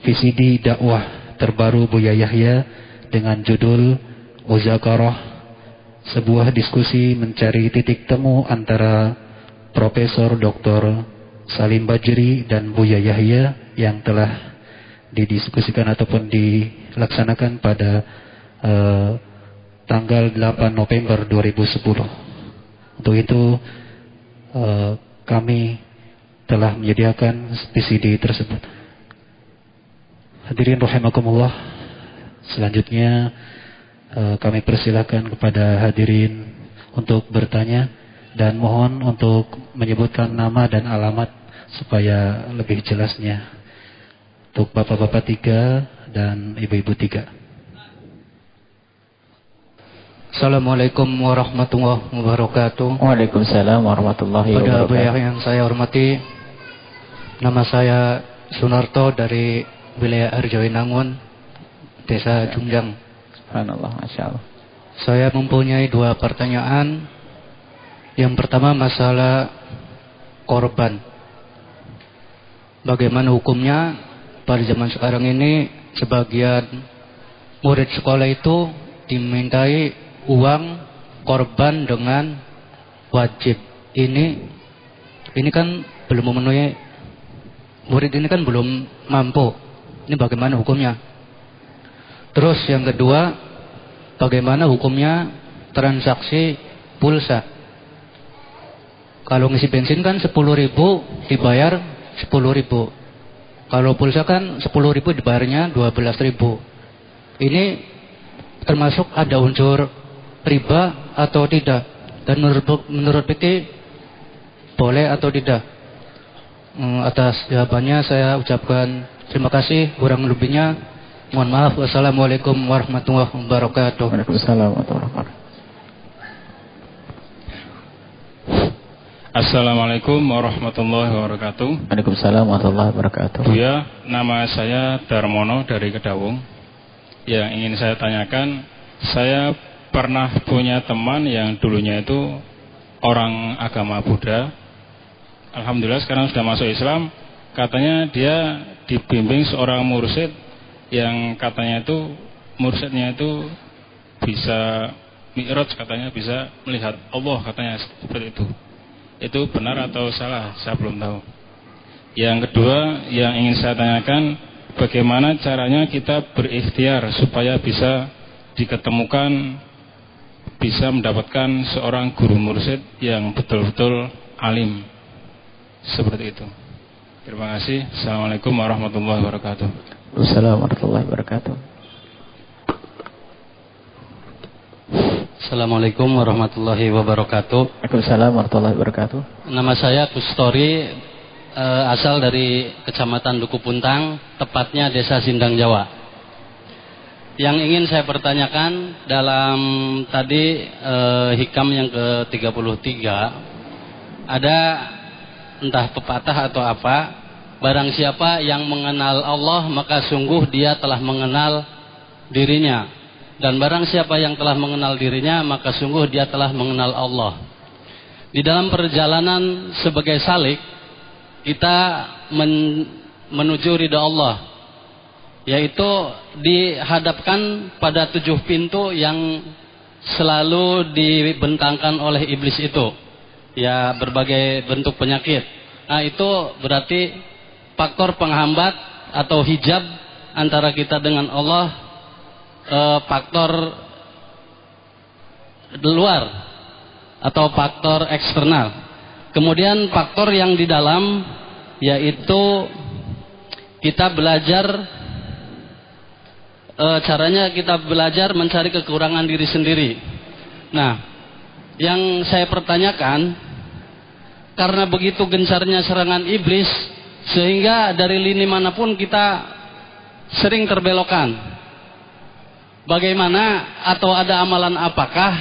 Speaker 4: VCD dakwah terbaru Buya Yahya dengan judul Muzakarah sebuah diskusi mencari titik temu antara Profesor Dr. Salim Bajri dan Buya Yahya yang telah didiskusikan ataupun dilaksanakan pada uh, tanggal 8 November 2010. Untuk itu uh, kami telah menyediakan VCD tersebut. Hadirin rahimakumullah. Selanjutnya uh, kami persilakan kepada hadirin untuk bertanya dan mohon untuk menyebutkan nama dan alamat supaya lebih jelasnya. Untuk bapak-bapak tiga dan ibu-ibu tiga.
Speaker 5: Assalamualaikum warahmatullahi wabarakatuh.
Speaker 2: Waalaikumsalam warahmatullahi wabarakatuh.
Speaker 5: Pada yang saya hormati, nama saya Sunarto dari wilayah Arjawinangun, Desa ya. Jungjang.
Speaker 2: Subhanallah, Masya Allah.
Speaker 5: Saya mempunyai dua pertanyaan. Yang pertama masalah korban. Bagaimana hukumnya pada zaman sekarang ini sebagian murid sekolah itu dimintai uang korban dengan wajib. Ini ini kan belum memenuhi murid ini kan belum mampu ini bagaimana hukumnya? Terus yang kedua, bagaimana hukumnya transaksi pulsa? Kalau ngisi bensin kan 10 ribu dibayar 10 ribu. Kalau pulsa kan 10 ribu dibayarnya 12 ribu. Ini termasuk ada unsur riba atau tidak? Dan menurut menurut PT boleh atau tidak? Hmm, atas jawabannya saya ucapkan terima kasih. Kurang lebihnya mohon maaf. Wassalamualaikum warahmatullahi wabarakatuh.
Speaker 2: Waalaikumsalam warahmatullahi wabarakatuh.
Speaker 3: Assalamualaikum warahmatullahi wabarakatuh.
Speaker 2: Waalaikumsalam warahmatullahi wabarakatuh.
Speaker 3: Buya, nama saya Darmono dari Kedawung. Yang ingin saya tanyakan, saya pernah punya teman yang dulunya itu orang agama Buddha. Alhamdulillah sekarang sudah masuk Islam. Katanya dia dibimbing seorang mursid yang katanya itu mursidnya itu bisa mi'raj katanya bisa melihat Allah katanya seperti itu. Itu benar atau salah? Saya belum tahu. Yang kedua yang ingin saya tanyakan bagaimana caranya kita berikhtiar supaya bisa diketemukan bisa mendapatkan seorang guru mursyid yang betul-betul alim? Seperti itu terima kasih Assalamualaikum warahmatullahi wabarakatuh
Speaker 2: Assalamualaikum warahmatullahi wabarakatuh
Speaker 5: Assalamualaikum warahmatullahi wabarakatuh.
Speaker 2: Waalaikumsalam warahmatullahi wabarakatuh.
Speaker 5: Nama saya Kustori, uh, asal dari Kecamatan Duku Puntang, tepatnya Desa Sindang Jawa. Yang ingin saya pertanyakan dalam tadi uh, hikam yang ke-33 ada entah pepatah atau apa, barang siapa yang mengenal Allah maka sungguh dia telah mengenal dirinya dan barang siapa yang telah mengenal dirinya, maka sungguh dia telah mengenal Allah. Di dalam perjalanan sebagai salik, kita men, menuju ridha Allah. Yaitu dihadapkan pada tujuh pintu yang selalu dibentangkan oleh iblis itu. Ya berbagai bentuk penyakit. Nah itu berarti faktor penghambat atau hijab antara kita dengan Allah uh, faktor luar atau faktor eksternal. Kemudian faktor yang di dalam yaitu kita belajar e, caranya kita belajar mencari kekurangan diri sendiri. Nah, yang saya pertanyakan karena begitu gencarnya serangan iblis sehingga dari lini mana pun kita sering terbelokkan. Bagaimana atau ada amalan apakah?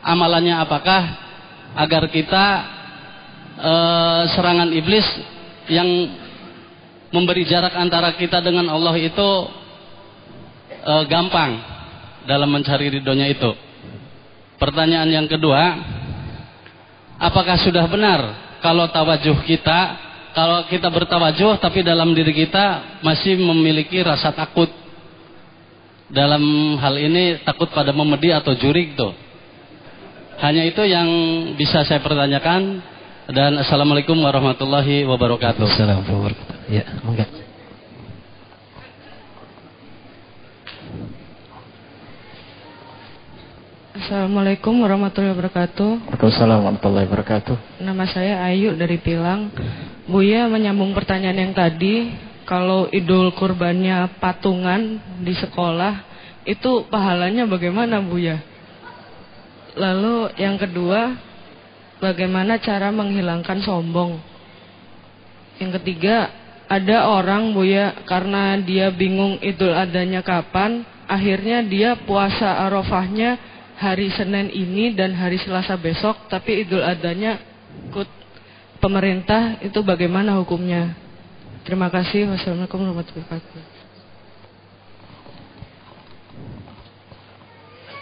Speaker 5: Amalannya apakah agar kita e, serangan iblis yang memberi jarak antara kita dengan Allah itu e, gampang dalam mencari ridhonya itu. Pertanyaan yang kedua, apakah sudah benar kalau tawajuh kita, kalau kita bertawajuh tapi dalam diri kita masih memiliki rasa takut dalam hal ini takut pada memedi atau jurik tuh. Hanya itu yang bisa saya pertanyakan dan assalamualaikum warahmatullahi wabarakatuh.
Speaker 4: Assalamualaikum warahmatullahi wabarakatuh. Ya.
Speaker 6: Assalamualaikum warahmatullahi wabarakatuh.
Speaker 2: Waalaikumsalam warahmatullahi wabarakatuh.
Speaker 6: Nama saya Ayu dari Pilang. Buya menyambung pertanyaan yang tadi kalau idul kurbannya patungan di sekolah itu pahalanya bagaimana Bu ya? Lalu yang kedua, bagaimana cara menghilangkan sombong? Yang ketiga, ada orang Bu ya karena dia bingung idul adanya kapan, akhirnya dia puasa arafahnya hari Senin ini dan hari Selasa besok, tapi idul adanya ikut pemerintah itu bagaimana hukumnya? Terima kasih. Wassalamualaikum warahmatullahi wabarakatuh.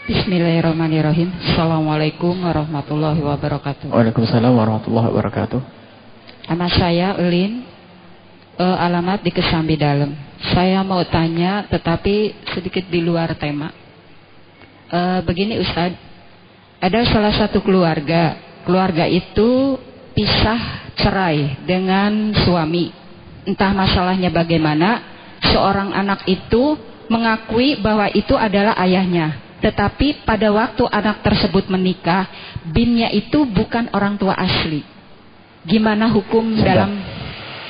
Speaker 7: Bismillahirrahmanirrahim. Assalamualaikum warahmatullahi wabarakatuh.
Speaker 2: Waalaikumsalam warahmatullahi wabarakatuh.
Speaker 7: Nama saya Ulin, uh, alamat di Kesambi Dalam. Saya mau tanya, tetapi sedikit di luar tema. Uh, begini Ustadz, ada salah satu keluarga. Keluarga itu pisah cerai dengan suami entah masalahnya bagaimana, seorang anak itu mengakui bahwa itu adalah ayahnya. Tetapi pada waktu anak tersebut menikah, binnya itu bukan orang tua asli. Gimana hukum dalam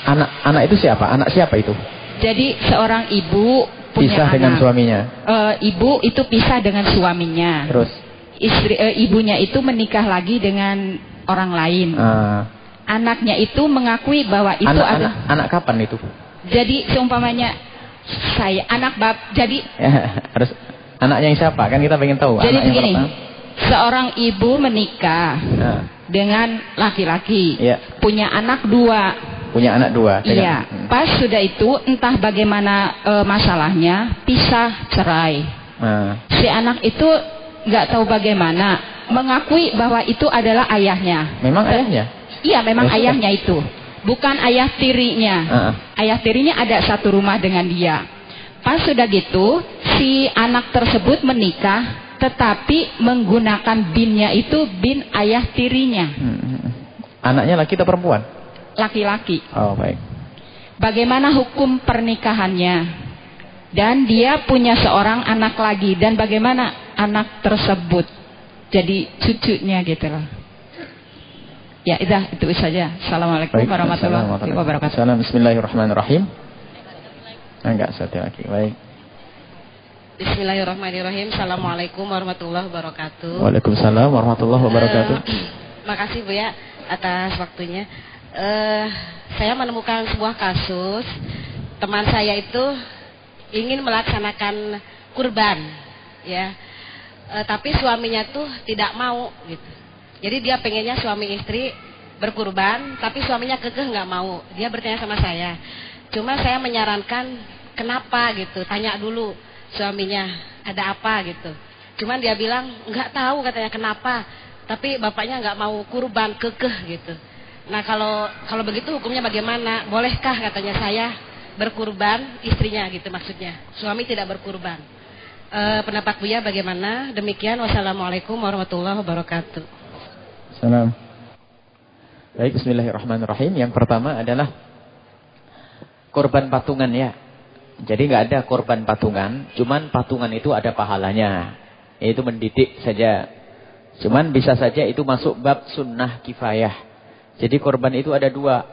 Speaker 2: anak anak itu siapa? Anak siapa itu?
Speaker 7: Jadi seorang ibu punya
Speaker 2: pisah
Speaker 7: anak.
Speaker 2: dengan suaminya.
Speaker 7: Uh, ibu itu pisah dengan suaminya.
Speaker 2: Terus
Speaker 7: istri uh, ibunya itu menikah lagi dengan orang lain. Uh. Anaknya itu mengakui bahwa itu
Speaker 2: anak,
Speaker 7: ada
Speaker 2: anak, anak kapan itu?
Speaker 7: Jadi seumpamanya saya anak bab jadi (laughs)
Speaker 2: ya, harus anaknya yang siapa kan kita pengen tahu
Speaker 7: jadi begini seorang ibu menikah nah. dengan laki-laki ya. punya anak dua
Speaker 2: punya anak dua
Speaker 7: iya hmm. pas sudah itu entah bagaimana e, masalahnya pisah cerai nah. si anak itu nggak tahu bagaimana mengakui bahwa itu adalah ayahnya
Speaker 2: memang ayahnya
Speaker 7: iya memang ya, ayahnya itu bukan ayah tirinya. Uh. Ayah tirinya ada satu rumah dengan dia. Pas sudah gitu, si anak tersebut menikah, tetapi menggunakan binnya itu bin ayah tirinya. Hmm.
Speaker 2: Anaknya laki atau perempuan?
Speaker 7: Laki-laki.
Speaker 2: Oh baik.
Speaker 7: Bagaimana hukum pernikahannya? Dan dia punya seorang anak lagi. Dan bagaimana anak tersebut jadi cucunya gitu loh. Ya, itu, itu saja. Assalamualaikum Baik, warahmatullahi wabarakatuh.
Speaker 2: Salam Bismillahirrahmanirrahim. Enggak, satu lagi. Baik.
Speaker 8: Bismillahirrahmanirrahim. Assalamualaikum warahmatullahi wabarakatuh.
Speaker 2: Waalaikumsalam warahmatullahi wabarakatuh. Uh, (clears throat)
Speaker 8: makasih Bu ya atas waktunya. Uh, saya menemukan sebuah kasus teman saya itu ingin melaksanakan kurban, ya. Uh, tapi suaminya tuh tidak mau gitu. Jadi dia pengennya suami istri berkurban, tapi suaminya kekeh nggak mau. Dia bertanya sama saya. Cuma saya menyarankan kenapa gitu, tanya dulu suaminya ada apa gitu. Cuman dia bilang nggak tahu katanya kenapa, tapi bapaknya nggak mau kurban kekeh gitu. Nah kalau kalau begitu hukumnya bagaimana? Bolehkah katanya saya berkurban istrinya gitu maksudnya. Suami tidak berkurban. E, pendapat Buya bagaimana? Demikian wassalamualaikum warahmatullahi wabarakatuh.
Speaker 2: Salam. Baik, bismillahirrahmanirrahim. Yang pertama adalah korban patungan ya. Jadi nggak ada korban patungan, cuman patungan itu ada pahalanya. Yaitu mendidik saja. Cuman bisa saja itu masuk bab sunnah kifayah. Jadi korban itu ada dua.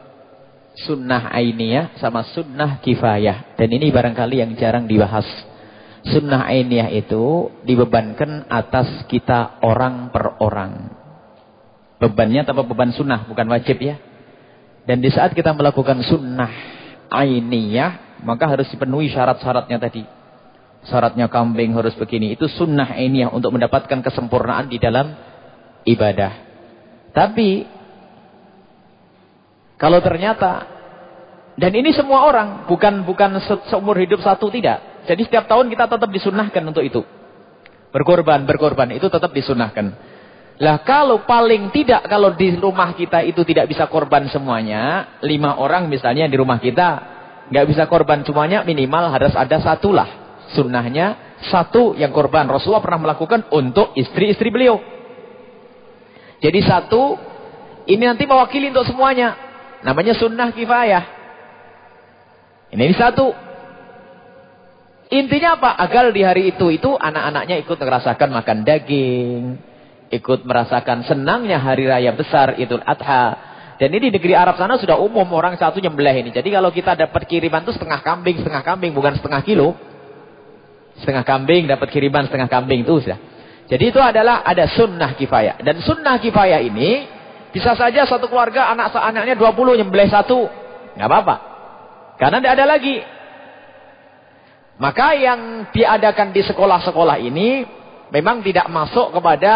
Speaker 2: Sunnah ainiyah sama sunnah kifayah. Dan ini barangkali yang jarang dibahas. Sunnah ainiyah itu dibebankan atas kita orang per orang. Bebannya tanpa beban sunnah, bukan wajib ya. Dan di saat kita melakukan sunnah ainiyah, maka harus dipenuhi syarat-syaratnya tadi. Syaratnya kambing harus begini. Itu sunnah ainiyah untuk mendapatkan kesempurnaan di dalam ibadah. Tapi, kalau ternyata, dan ini semua orang, bukan bukan seumur hidup satu, tidak. Jadi setiap tahun kita tetap disunnahkan untuk itu. Berkorban, berkorban, itu tetap disunnahkan. Lah kalau paling tidak kalau di rumah kita itu tidak bisa korban semuanya, lima orang misalnya di rumah kita nggak bisa korban semuanya, minimal harus ada satu lah sunnahnya satu yang korban. Rasulullah pernah melakukan untuk istri-istri beliau. Jadi satu ini nanti mewakili untuk semuanya, namanya sunnah kifayah. Ini satu. Intinya apa? Agar di hari itu itu anak-anaknya ikut merasakan makan daging, ikut merasakan senangnya hari raya besar Idul Adha. Dan ini di negeri Arab sana sudah umum orang satu nyembelih ini. Jadi kalau kita dapat kiriman itu setengah kambing, setengah kambing bukan setengah kilo. Setengah kambing dapat kiriman setengah kambing itu sudah. Jadi itu adalah ada sunnah kifayah. Dan sunnah kifayah ini bisa saja satu keluarga anak-anaknya 20 nyembelih satu. nggak apa-apa. Karena tidak ada lagi. Maka yang diadakan di sekolah-sekolah ini memang tidak masuk kepada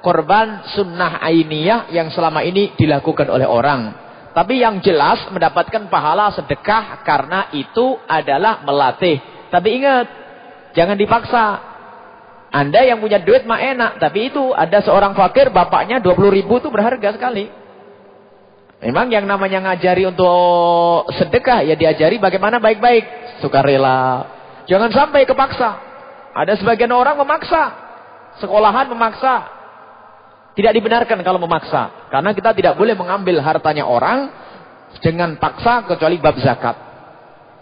Speaker 2: korban sunnah ainiyah yang selama ini dilakukan oleh orang. Tapi yang jelas mendapatkan pahala sedekah karena itu adalah melatih. Tapi ingat, jangan dipaksa. Anda yang punya duit mah enak, tapi itu ada seorang fakir bapaknya 20 ribu itu berharga sekali. Memang yang namanya ngajari untuk sedekah ya diajari bagaimana baik-baik, sukarela. Jangan sampai kepaksa. Ada sebagian orang memaksa. Sekolahan memaksa, tidak dibenarkan kalau memaksa. Karena kita tidak boleh mengambil hartanya orang dengan paksa kecuali bab zakat.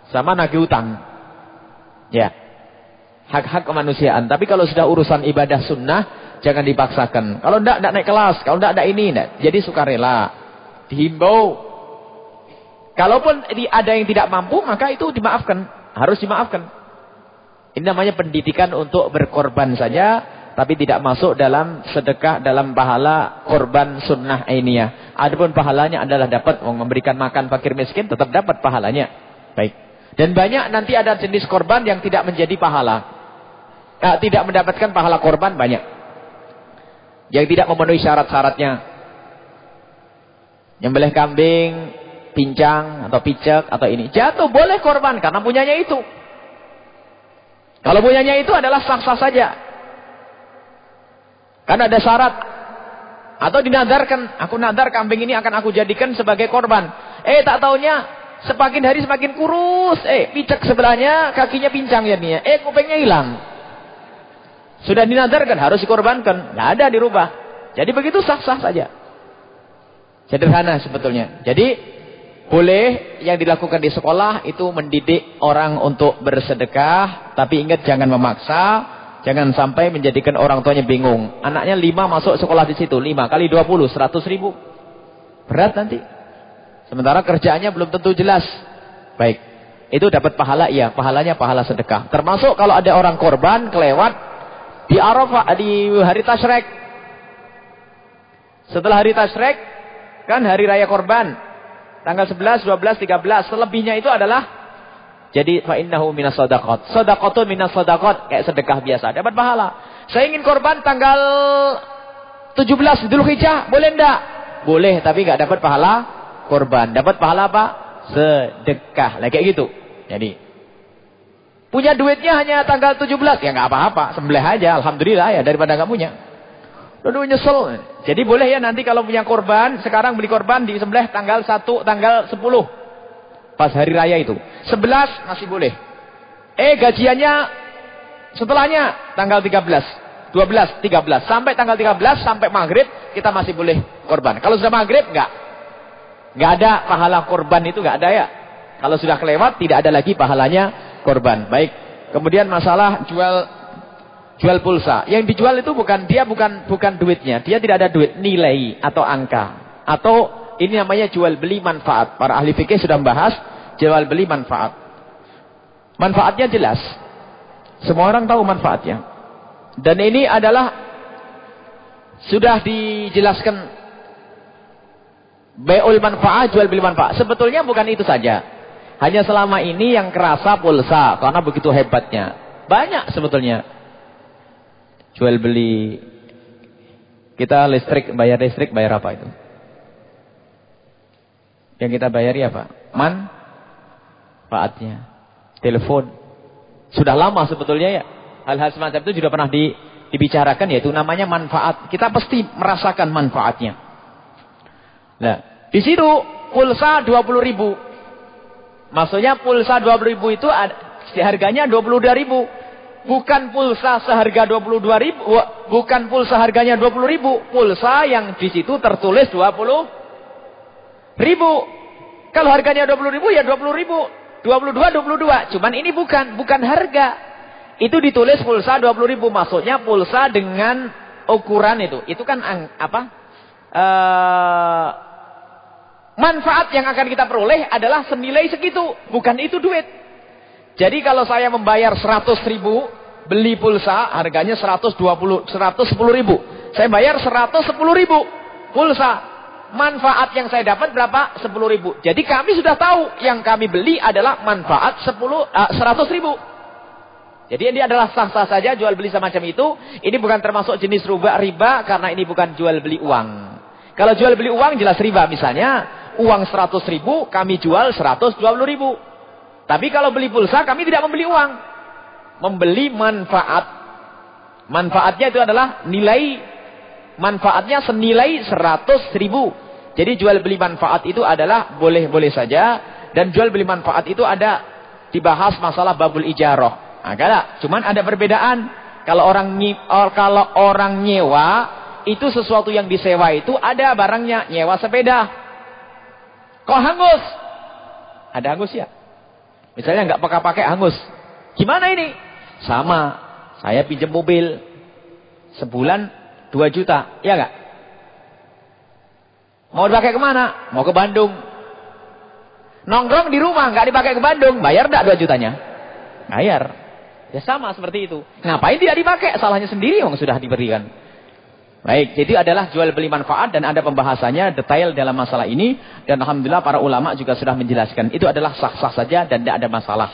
Speaker 2: Sama nagih utang. Ya. Hak-hak kemanusiaan. Tapi kalau sudah urusan ibadah sunnah, jangan dipaksakan. Kalau tidak, tidak naik kelas. Kalau tidak, tidak ini. Enggak. Jadi sukarela. Dihimbau. Kalaupun ada yang tidak mampu, maka itu dimaafkan. Harus dimaafkan. Ini namanya pendidikan untuk berkorban saja. Tapi tidak masuk dalam sedekah, dalam pahala korban sunnah ainiyah. Adapun pahalanya adalah dapat memberikan makan fakir miskin, tetap dapat pahalanya. Baik. Dan banyak nanti ada jenis korban yang tidak menjadi pahala. Nah, tidak mendapatkan pahala korban banyak. Yang tidak memenuhi syarat-syaratnya. Nyembelih kambing, pincang, atau picek, atau ini. Jatuh boleh korban karena punyanya itu. Kalau punyanya itu adalah sah-sah saja. Kan ada syarat. Atau dinadarkan, aku nadar kambing ini akan aku jadikan sebagai korban. Eh tak taunya semakin hari semakin kurus. Eh picek sebelahnya kakinya pincang ya nih. Eh kupingnya hilang. Sudah dinadarkan harus dikorbankan. Nggak ada dirubah. Jadi begitu sah-sah saja. Sederhana sebetulnya. Jadi boleh yang dilakukan di sekolah itu mendidik orang untuk bersedekah. Tapi ingat jangan memaksa. Jangan sampai menjadikan orang tuanya bingung. Anaknya lima masuk sekolah di situ. Lima kali dua puluh, seratus ribu. Berat nanti. Sementara kerjaannya belum tentu jelas. Baik. Itu dapat pahala, iya. Pahalanya pahala sedekah. Termasuk kalau ada orang korban, kelewat. Di Arafah, di hari Tashrek. Setelah hari Tashrek, kan hari raya korban. Tanggal 11, 12, 13. Selebihnya itu adalah jadi fa innahu minas shadaqat. Shadaqatun minas shadaqat kayak sedekah biasa, dapat pahala. Saya ingin korban tanggal 17 Dzulhijjah, boleh enggak? Boleh, tapi enggak dapat pahala korban. Dapat pahala apa? Sedekah. Lah kayak gitu. Jadi punya duitnya hanya tanggal 17, ya enggak apa-apa, sembelih aja alhamdulillah ya daripada enggak punya. Aduh nyesel. Jadi boleh ya nanti kalau punya korban, sekarang beli korban di sembelih tanggal 1, tanggal 10. Pas hari raya itu. 11 masih boleh. Eh gajiannya setelahnya tanggal 13. 12, 13. Sampai tanggal 13, sampai maghrib kita masih boleh korban. Kalau sudah maghrib enggak. Enggak ada pahala korban itu enggak ada ya. Kalau sudah kelewat tidak ada lagi pahalanya korban. Baik. Kemudian masalah jual jual pulsa. Yang dijual itu bukan dia bukan bukan duitnya. Dia tidak ada duit, nilai atau angka. Atau ini namanya jual beli manfaat. Para ahli fikih sudah membahas jual beli manfaat. Manfaatnya jelas. Semua orang tahu manfaatnya. Dan ini adalah sudah dijelaskan beul manfaat, jual beli manfaat. Sebetulnya bukan itu saja. Hanya selama ini yang kerasa pulsa karena begitu hebatnya. Banyak sebetulnya. Jual beli kita listrik, bayar listrik, bayar apa itu? Yang kita bayari apa? Manfaatnya. Telepon. Sudah lama sebetulnya ya. Hal-hal semacam itu juga pernah di, dibicarakan yaitu namanya manfaat. Kita pasti merasakan manfaatnya. Nah, di situ pulsa 20 ribu. Maksudnya pulsa 20 ribu itu ada, harganya 22 ribu. Bukan pulsa seharga 22 ribu. Bukan pulsa harganya 20 ribu. Pulsa yang di situ tertulis 20 ribu. Kalau harganya 20 ribu ya 20 ribu. 22, 22. Cuman ini bukan, bukan harga. Itu ditulis pulsa 20 ribu. Maksudnya pulsa dengan ukuran itu. Itu kan apa? Uh, manfaat yang akan kita peroleh adalah senilai segitu. Bukan itu duit. Jadi kalau saya membayar 100 ribu, beli pulsa, harganya 120, 110 ribu. Saya bayar 110 ribu pulsa manfaat yang saya dapat berapa? 10 ribu. Jadi kami sudah tahu yang kami beli adalah manfaat 10, uh, 100 ribu. Jadi ini adalah sah-sah saja jual beli semacam itu. Ini bukan termasuk jenis riba, riba karena ini bukan jual beli uang. Kalau jual beli uang jelas riba. Misalnya uang 100 ribu kami jual 120 ribu. Tapi kalau beli pulsa kami tidak membeli uang. Membeli manfaat. Manfaatnya itu adalah nilai manfaatnya senilai 100 ribu. Jadi jual beli manfaat itu adalah boleh-boleh saja. Dan jual beli manfaat itu ada dibahas masalah babul ijaroh. Nah, kada. Cuman ada perbedaan. Kalau orang oh, kalau orang nyewa itu sesuatu yang disewa itu ada barangnya nyewa sepeda. Kok hangus? Ada hangus ya? Misalnya nggak pakai-pakai hangus. Gimana ini? Sama. Saya pinjam mobil. Sebulan 2 juta. Iya nggak? Mau dipakai ke mana? Mau ke Bandung. Nongkrong di rumah, nggak dipakai ke Bandung. Bayar nggak 2 jutanya? Bayar. Ya sama seperti itu. Ngapain tidak dipakai? Salahnya sendiri yang sudah diberikan. Baik, jadi adalah jual beli manfaat dan ada pembahasannya detail dalam masalah ini. Dan Alhamdulillah para ulama juga sudah menjelaskan. Itu adalah sah-sah saja dan tidak ada masalah.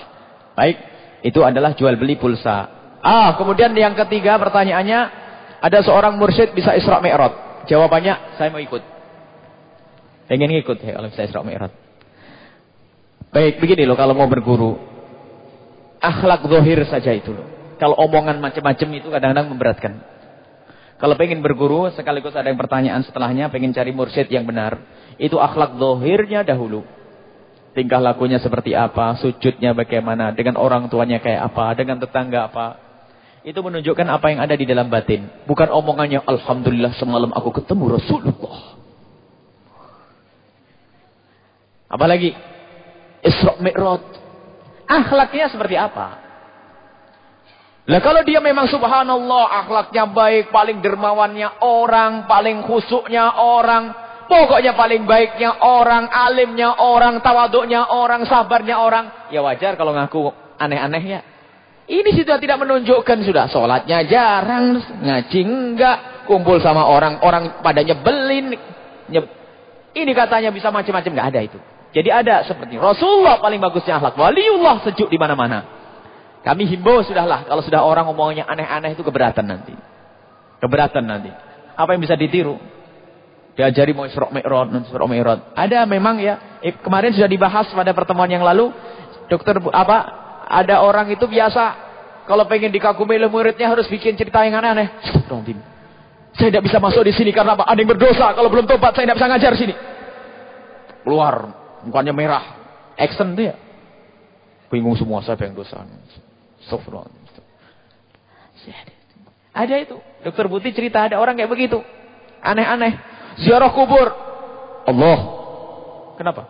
Speaker 2: Baik, itu adalah jual beli pulsa. Ah, kemudian yang ketiga pertanyaannya. Ada seorang mursyid bisa Isra Mi'raj. Jawabannya, saya mau ikut. Pengen ikut ya kalau bisa Isra Mi'raj. Baik, begini loh kalau mau berguru. Akhlak zohir saja itu loh. Kalau omongan macam-macam itu kadang-kadang memberatkan. Kalau pengen berguru, sekaligus ada yang pertanyaan setelahnya, pengen cari mursyid yang benar. Itu akhlak zohirnya dahulu. Tingkah lakunya seperti apa, sujudnya bagaimana, dengan orang tuanya kayak apa, dengan tetangga apa. Itu menunjukkan apa yang ada di dalam batin. Bukan omongannya, Alhamdulillah semalam aku ketemu Rasulullah. Apalagi, Isra Mi'raj. Akhlaknya seperti apa? Lah kalau dia memang subhanallah akhlaknya baik, paling dermawannya orang, paling khusuknya orang, pokoknya paling baiknya orang, alimnya orang, tawaduknya orang, sabarnya orang, ya wajar kalau ngaku aneh-aneh ya. Ini sudah tidak menunjukkan sudah sholatnya jarang, ngaji enggak, kumpul sama orang, orang pada nyebelin. Nyeb... Ini katanya bisa macam-macam nggak ada itu. Jadi ada seperti Rasulullah paling bagusnya akhlak. Waliullah sejuk di mana-mana. Kami himbau sudahlah. Kalau sudah orang ngomongnya aneh-aneh itu keberatan nanti. Keberatan nanti. Apa yang bisa ditiru? Diajari mau Isra Mi'raj, Isra Mi'raj. Ada memang ya. Kemarin sudah dibahas pada pertemuan yang lalu. Dokter apa? Ada orang itu biasa. Kalau pengen dikagumi oleh muridnya harus bikin cerita yang aneh-aneh. Saya tidak bisa masuk di sini karena apa? Ada yang berdosa. Kalau belum tobat saya tidak bisa ngajar sini. Keluar Mukanya merah. Action dia. Bingung semua siapa yang dosa. Astagfirullah. Ada itu. Dokter Buti cerita ada orang kayak begitu. Aneh-aneh. Ziarah kubur. Allah. Kenapa?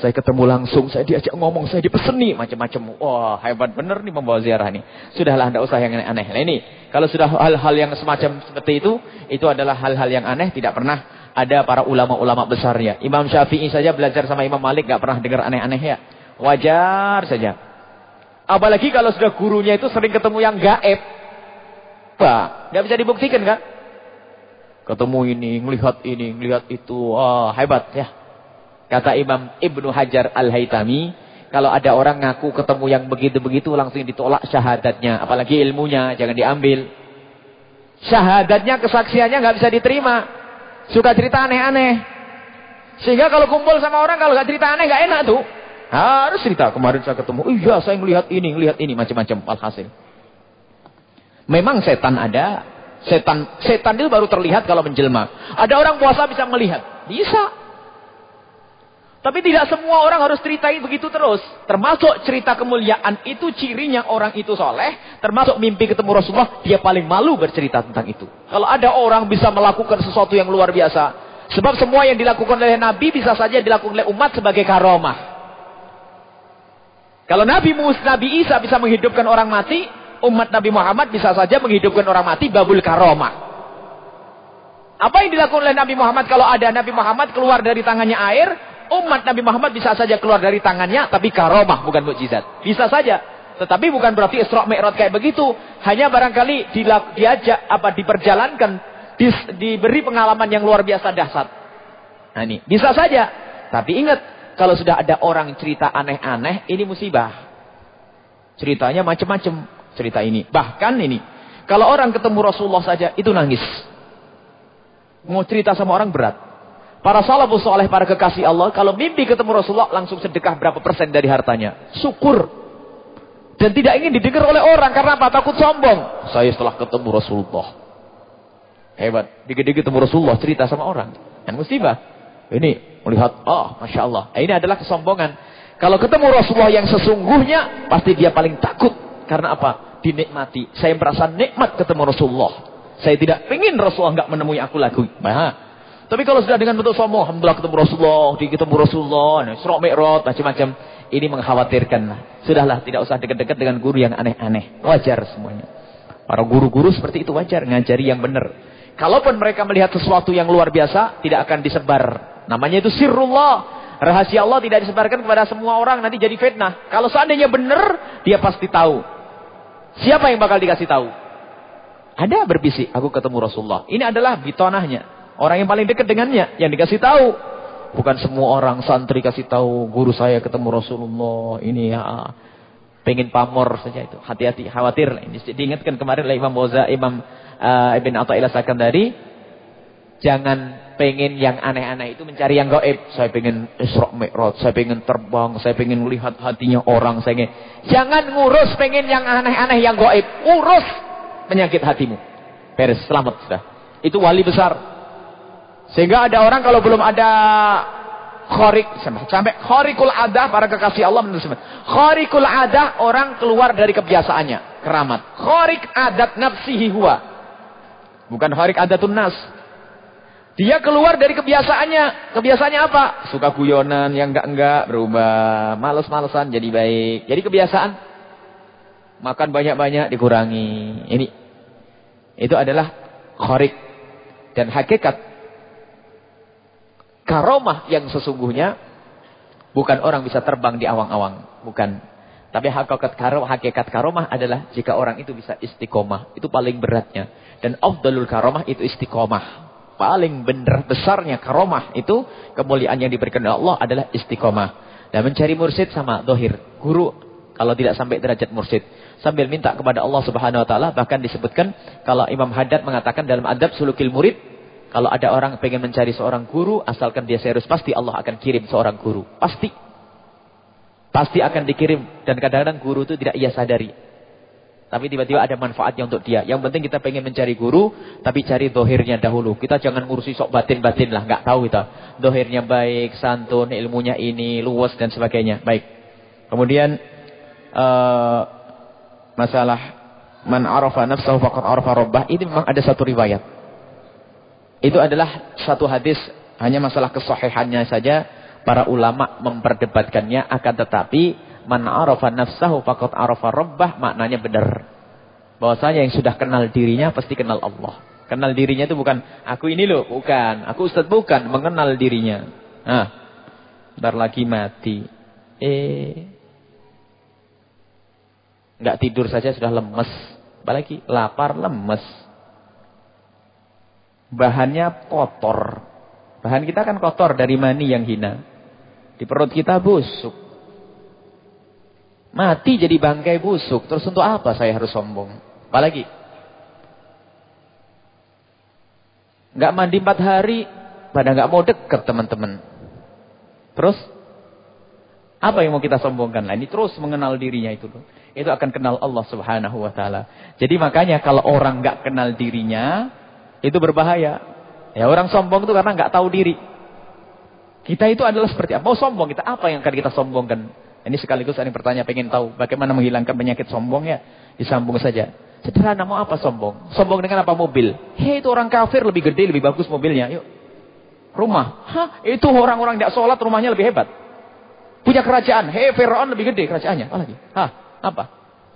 Speaker 2: Saya ketemu langsung, saya diajak ngomong, saya dipeseni macam-macam. Wah, hebat benar nih membawa ziarah nih. Sudahlah anda usah yang aneh-aneh. Nah ini, kalau sudah hal-hal yang semacam seperti itu, itu adalah hal-hal yang aneh, tidak pernah ada para ulama-ulama besarnya. Imam Syafi'i saja belajar sama Imam Malik gak pernah dengar aneh-aneh ya. Wajar saja. Apalagi kalau sudah gurunya itu sering ketemu yang gaib. Wah, gak bisa dibuktikan kan? Ketemu ini, melihat ini, melihat itu. Wah, hebat ya. Kata Imam Ibnu Hajar Al-Haytami, kalau ada orang ngaku ketemu yang begitu-begitu langsung ditolak syahadatnya. Apalagi ilmunya, jangan diambil. Syahadatnya, kesaksiannya nggak bisa diterima. Suka cerita aneh-aneh. Sehingga kalau kumpul sama orang kalau gak cerita aneh gak enak tuh. Harus cerita. Kemarin saya ketemu. Iya saya melihat ini, melihat ini. Macam-macam alhasil. Memang setan ada. Setan setan itu baru terlihat kalau menjelma. Ada orang puasa bisa melihat. Bisa. Tapi tidak semua orang harus ceritain begitu terus. Termasuk cerita kemuliaan itu cirinya orang itu soleh. Termasuk mimpi ketemu Rasulullah. Dia paling malu bercerita tentang itu. Kalau ada orang bisa melakukan sesuatu yang luar biasa. Sebab semua yang dilakukan oleh Nabi bisa saja dilakukan oleh umat sebagai karomah. Kalau Nabi Musa, Nabi Isa bisa menghidupkan orang mati. Umat Nabi Muhammad bisa saja menghidupkan orang mati babul karomah. Apa yang dilakukan oleh Nabi Muhammad kalau ada Nabi Muhammad keluar dari tangannya air, umat Nabi Muhammad bisa saja keluar dari tangannya, tapi karomah bukan mukjizat. Bisa saja. Tetapi bukan berarti Isra Mi'raj kayak begitu. Hanya barangkali diajak apa diperjalankan, di, diberi pengalaman yang luar biasa dahsyat. Nah ini, bisa saja. Tapi ingat, kalau sudah ada orang cerita aneh-aneh, ini musibah. Ceritanya macam-macam cerita ini. Bahkan ini, kalau orang ketemu Rasulullah saja, itu nangis. Mau cerita sama orang berat. Para salafus soleh, para kekasih Allah, kalau mimpi ketemu Rasulullah, langsung sedekah berapa persen dari hartanya. Syukur. Dan tidak ingin didengar oleh orang, karena apa? Takut sombong. Saya setelah ketemu Rasulullah. Hebat. Dikit-dikit ketemu Rasulullah, cerita sama orang. Dan musibah. Ini, melihat, oh Masya Allah. Ini adalah kesombongan. Kalau ketemu Rasulullah yang sesungguhnya, pasti dia paling takut. Karena apa? Dinikmati. Saya merasa nikmat ketemu Rasulullah. Saya tidak ingin Rasulullah nggak menemui aku lagi. Nah, Tapi kalau sudah dengan bentuk sombong, alhamdulillah ketemu Rasulullah, di ketemu Rasulullah, Isra Mi'raj, macam-macam, ini mengkhawatirkan. Sudahlah, tidak usah dekat-dekat dengan guru yang aneh-aneh. Wajar semuanya. Para guru-guru seperti itu wajar, ngajari yang benar. Kalaupun mereka melihat sesuatu yang luar biasa, tidak akan disebar. Namanya itu sirrullah. Rahasia Allah tidak disebarkan kepada semua orang, nanti jadi fitnah. Kalau seandainya benar, dia pasti tahu. Siapa yang bakal dikasih tahu? Ada berbisik, aku ketemu Rasulullah. Ini adalah bitonahnya. Orang yang paling dekat dengannya yang dikasih tahu. Bukan semua orang santri kasih tahu guru saya ketemu Rasulullah ini ya pengen pamor saja itu. Hati-hati, khawatir. Ini diingatkan kemarin oleh Imam Boza, Imam uh, Ibn Athaillah Sakandari, jangan pengen yang aneh-aneh itu mencari yang gaib. Saya pengen Isra Mi'raj, saya pengen terbang, saya pengen melihat hatinya orang, saya ingin. Jangan ngurus pengen yang aneh-aneh yang gaib. Urus penyakit hatimu. Beres, selamat sudah. Itu wali besar. Sehingga ada orang kalau belum ada khorik sampai khorikul adah para kekasih Allah menurut Khorikul adah orang keluar dari kebiasaannya, keramat. Khorik adat nafsihi huwa. Bukan khorik adatun nas. Dia keluar dari kebiasaannya. Kebiasaannya apa? Suka guyonan yang enggak-enggak berubah. Males-malesan jadi baik. Jadi kebiasaan makan banyak-banyak dikurangi. Ini itu adalah khorik dan hakikat Karomah yang sesungguhnya bukan orang bisa terbang di awang-awang, bukan. Tapi hakikat karomah, hakikat karomah adalah jika orang itu bisa istiqomah, itu paling beratnya. Dan afdalul karomah itu istiqomah. Paling benar besarnya karomah itu kemuliaan yang diberikan oleh Allah adalah istiqomah. Dan mencari mursid sama dohir. Guru kalau tidak sampai derajat mursid. Sambil minta kepada Allah subhanahu wa ta'ala. Bahkan disebutkan kalau Imam Haddad mengatakan dalam adab sulukil murid. Kalau ada orang pengen mencari seorang guru, asalkan dia serius, pasti Allah akan kirim seorang guru. Pasti. Pasti akan dikirim. Dan kadang-kadang guru itu tidak ia sadari. Tapi tiba-tiba ada manfaatnya untuk dia. Yang penting kita pengen mencari guru, tapi cari dohirnya dahulu. Kita jangan ngurusi sok batin-batin lah, nggak tahu kita. Dohirnya baik, santun, ilmunya ini, luas dan sebagainya. Baik. Kemudian uh, masalah man arafa nafsahu faqad arafa rabbah. Ini memang ada satu riwayat. Itu adalah satu hadis hanya masalah kesahihannya saja para ulama memperdebatkannya akan tetapi man arafa nafsahu faqad arafa rabbah maknanya benar. Bahwasanya yang sudah kenal dirinya pasti kenal Allah. Kenal dirinya itu bukan aku ini loh, bukan. Aku ustaz bukan, mengenal dirinya. Nah, bentar lagi mati. Eh enggak tidur saja sudah lemes. Apalagi lapar lemes bahannya kotor. Bahan kita kan kotor dari mani yang hina. Di perut kita busuk. Mati jadi bangkai busuk. Terus untuk apa saya harus sombong? Apalagi? Gak mandi empat hari. Pada gak mau deket teman-teman. Terus? Apa yang mau kita sombongkan? Lah ini terus mengenal dirinya itu. Itu akan kenal Allah subhanahu wa ta'ala. Jadi makanya kalau orang gak kenal dirinya. Itu berbahaya. Ya orang sombong itu karena nggak tahu diri. Kita itu adalah seperti apa? Mau sombong kita apa yang akan kita sombongkan? Ini sekaligus ada yang bertanya pengen tahu bagaimana menghilangkan penyakit sombong ya. Disambung saja. Sederhana mau apa sombong? Sombong dengan apa mobil? Hei itu orang kafir lebih gede lebih bagus mobilnya. Yuk. Rumah. Hah? Itu orang-orang tidak sholat rumahnya lebih hebat. Punya kerajaan. Hei Fir'aun lebih gede kerajaannya. Apa lagi? Hah? Apa?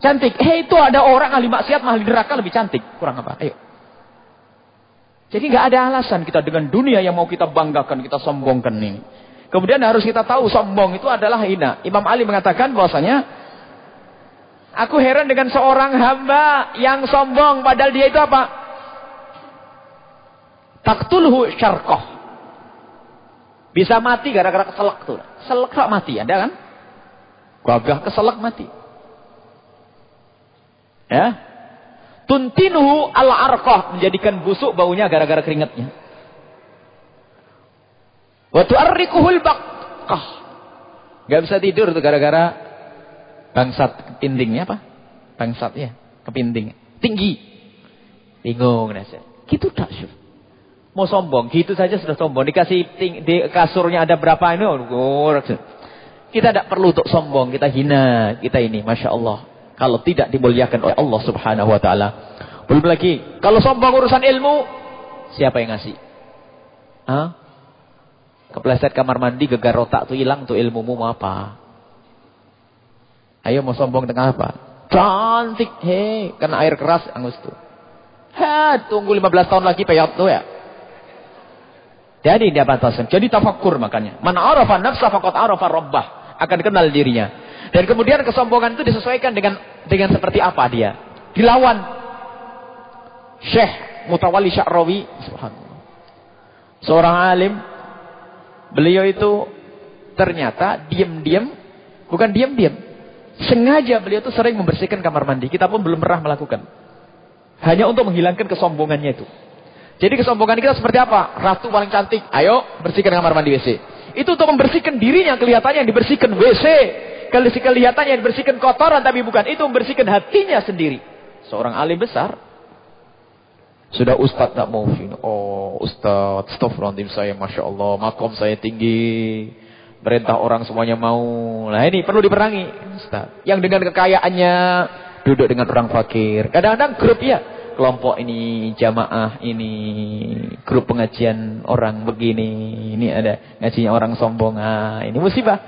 Speaker 2: Cantik. Hei itu ada orang ahli maksiat ahli neraka lebih cantik. Kurang apa? Ayo. Jadi nggak ada alasan kita dengan dunia yang mau kita banggakan, kita sombongkan ini. Kemudian harus kita tahu sombong itu adalah hina. Imam Ali mengatakan bahwasanya aku heran dengan seorang hamba yang sombong padahal dia itu apa? Taktulhu syarqah. Bisa mati gara-gara keselak tuh. Selek mati, ada kan? Gagah keselak mati. Ya, Tuntinuhu al-arqah. Menjadikan busuk baunya gara-gara keringatnya. Wa tu'arrikuhul baqah. Gak bisa tidur tuh gara-gara bangsat kepindingnya apa? Bangsat ya, kepinding. Tinggi. Bingung nasa. Gitu tak. Mau sombong, gitu saja sudah sombong. Dikasih ting, di kasurnya ada berapa ini? Oh, kita tidak perlu untuk sombong, kita hina, kita ini, Masya Allah kalau tidak dimuliakan oleh Allah Subhanahu wa taala. Belum lagi, kalau sombong urusan ilmu, siapa yang ngasih? Hah? Kepleset kamar mandi, gegar otak tuh hilang tuh ilmumu mau apa? Ayo mau sombong tengah apa? Cantik, hei, kena air keras angus tuh. Ha, tunggu 15 tahun lagi peyot tuh ya. Jadi dia batasan. Jadi tafakur makanya. Man arafa nafsa faqad arafa rabbah. Akan kenal dirinya. Dan kemudian kesombongan itu disesuaikan dengan dengan seperti apa dia. Dilawan. Syekh Mutawali Sya'rawi. Seorang alim. Beliau itu ternyata diam-diam. Bukan diam-diam. Sengaja beliau itu sering membersihkan kamar mandi. Kita pun belum pernah melakukan. Hanya untuk menghilangkan kesombongannya itu. Jadi kesombongan kita seperti apa? Ratu paling cantik. Ayo bersihkan kamar mandi WC. Itu untuk membersihkan dirinya kelihatannya yang dibersihkan WC. Kelihatannya yang dibersihkan kotoran tapi bukan. Itu membersihkan hatinya sendiri. Seorang alim besar. Sudah ustaz tak mau. Oh ustaz. Astagfirullahaladzim saya. Masya Allah. Makom saya tinggi. Perintah orang semuanya mau. Nah ini perlu diperangi. Ustaz. Yang dengan kekayaannya. Duduk dengan orang fakir. Kadang-kadang grup ya kelompok ini, jamaah ini, grup pengajian orang begini, ini ada ngajinya orang sombong, ah, ini musibah.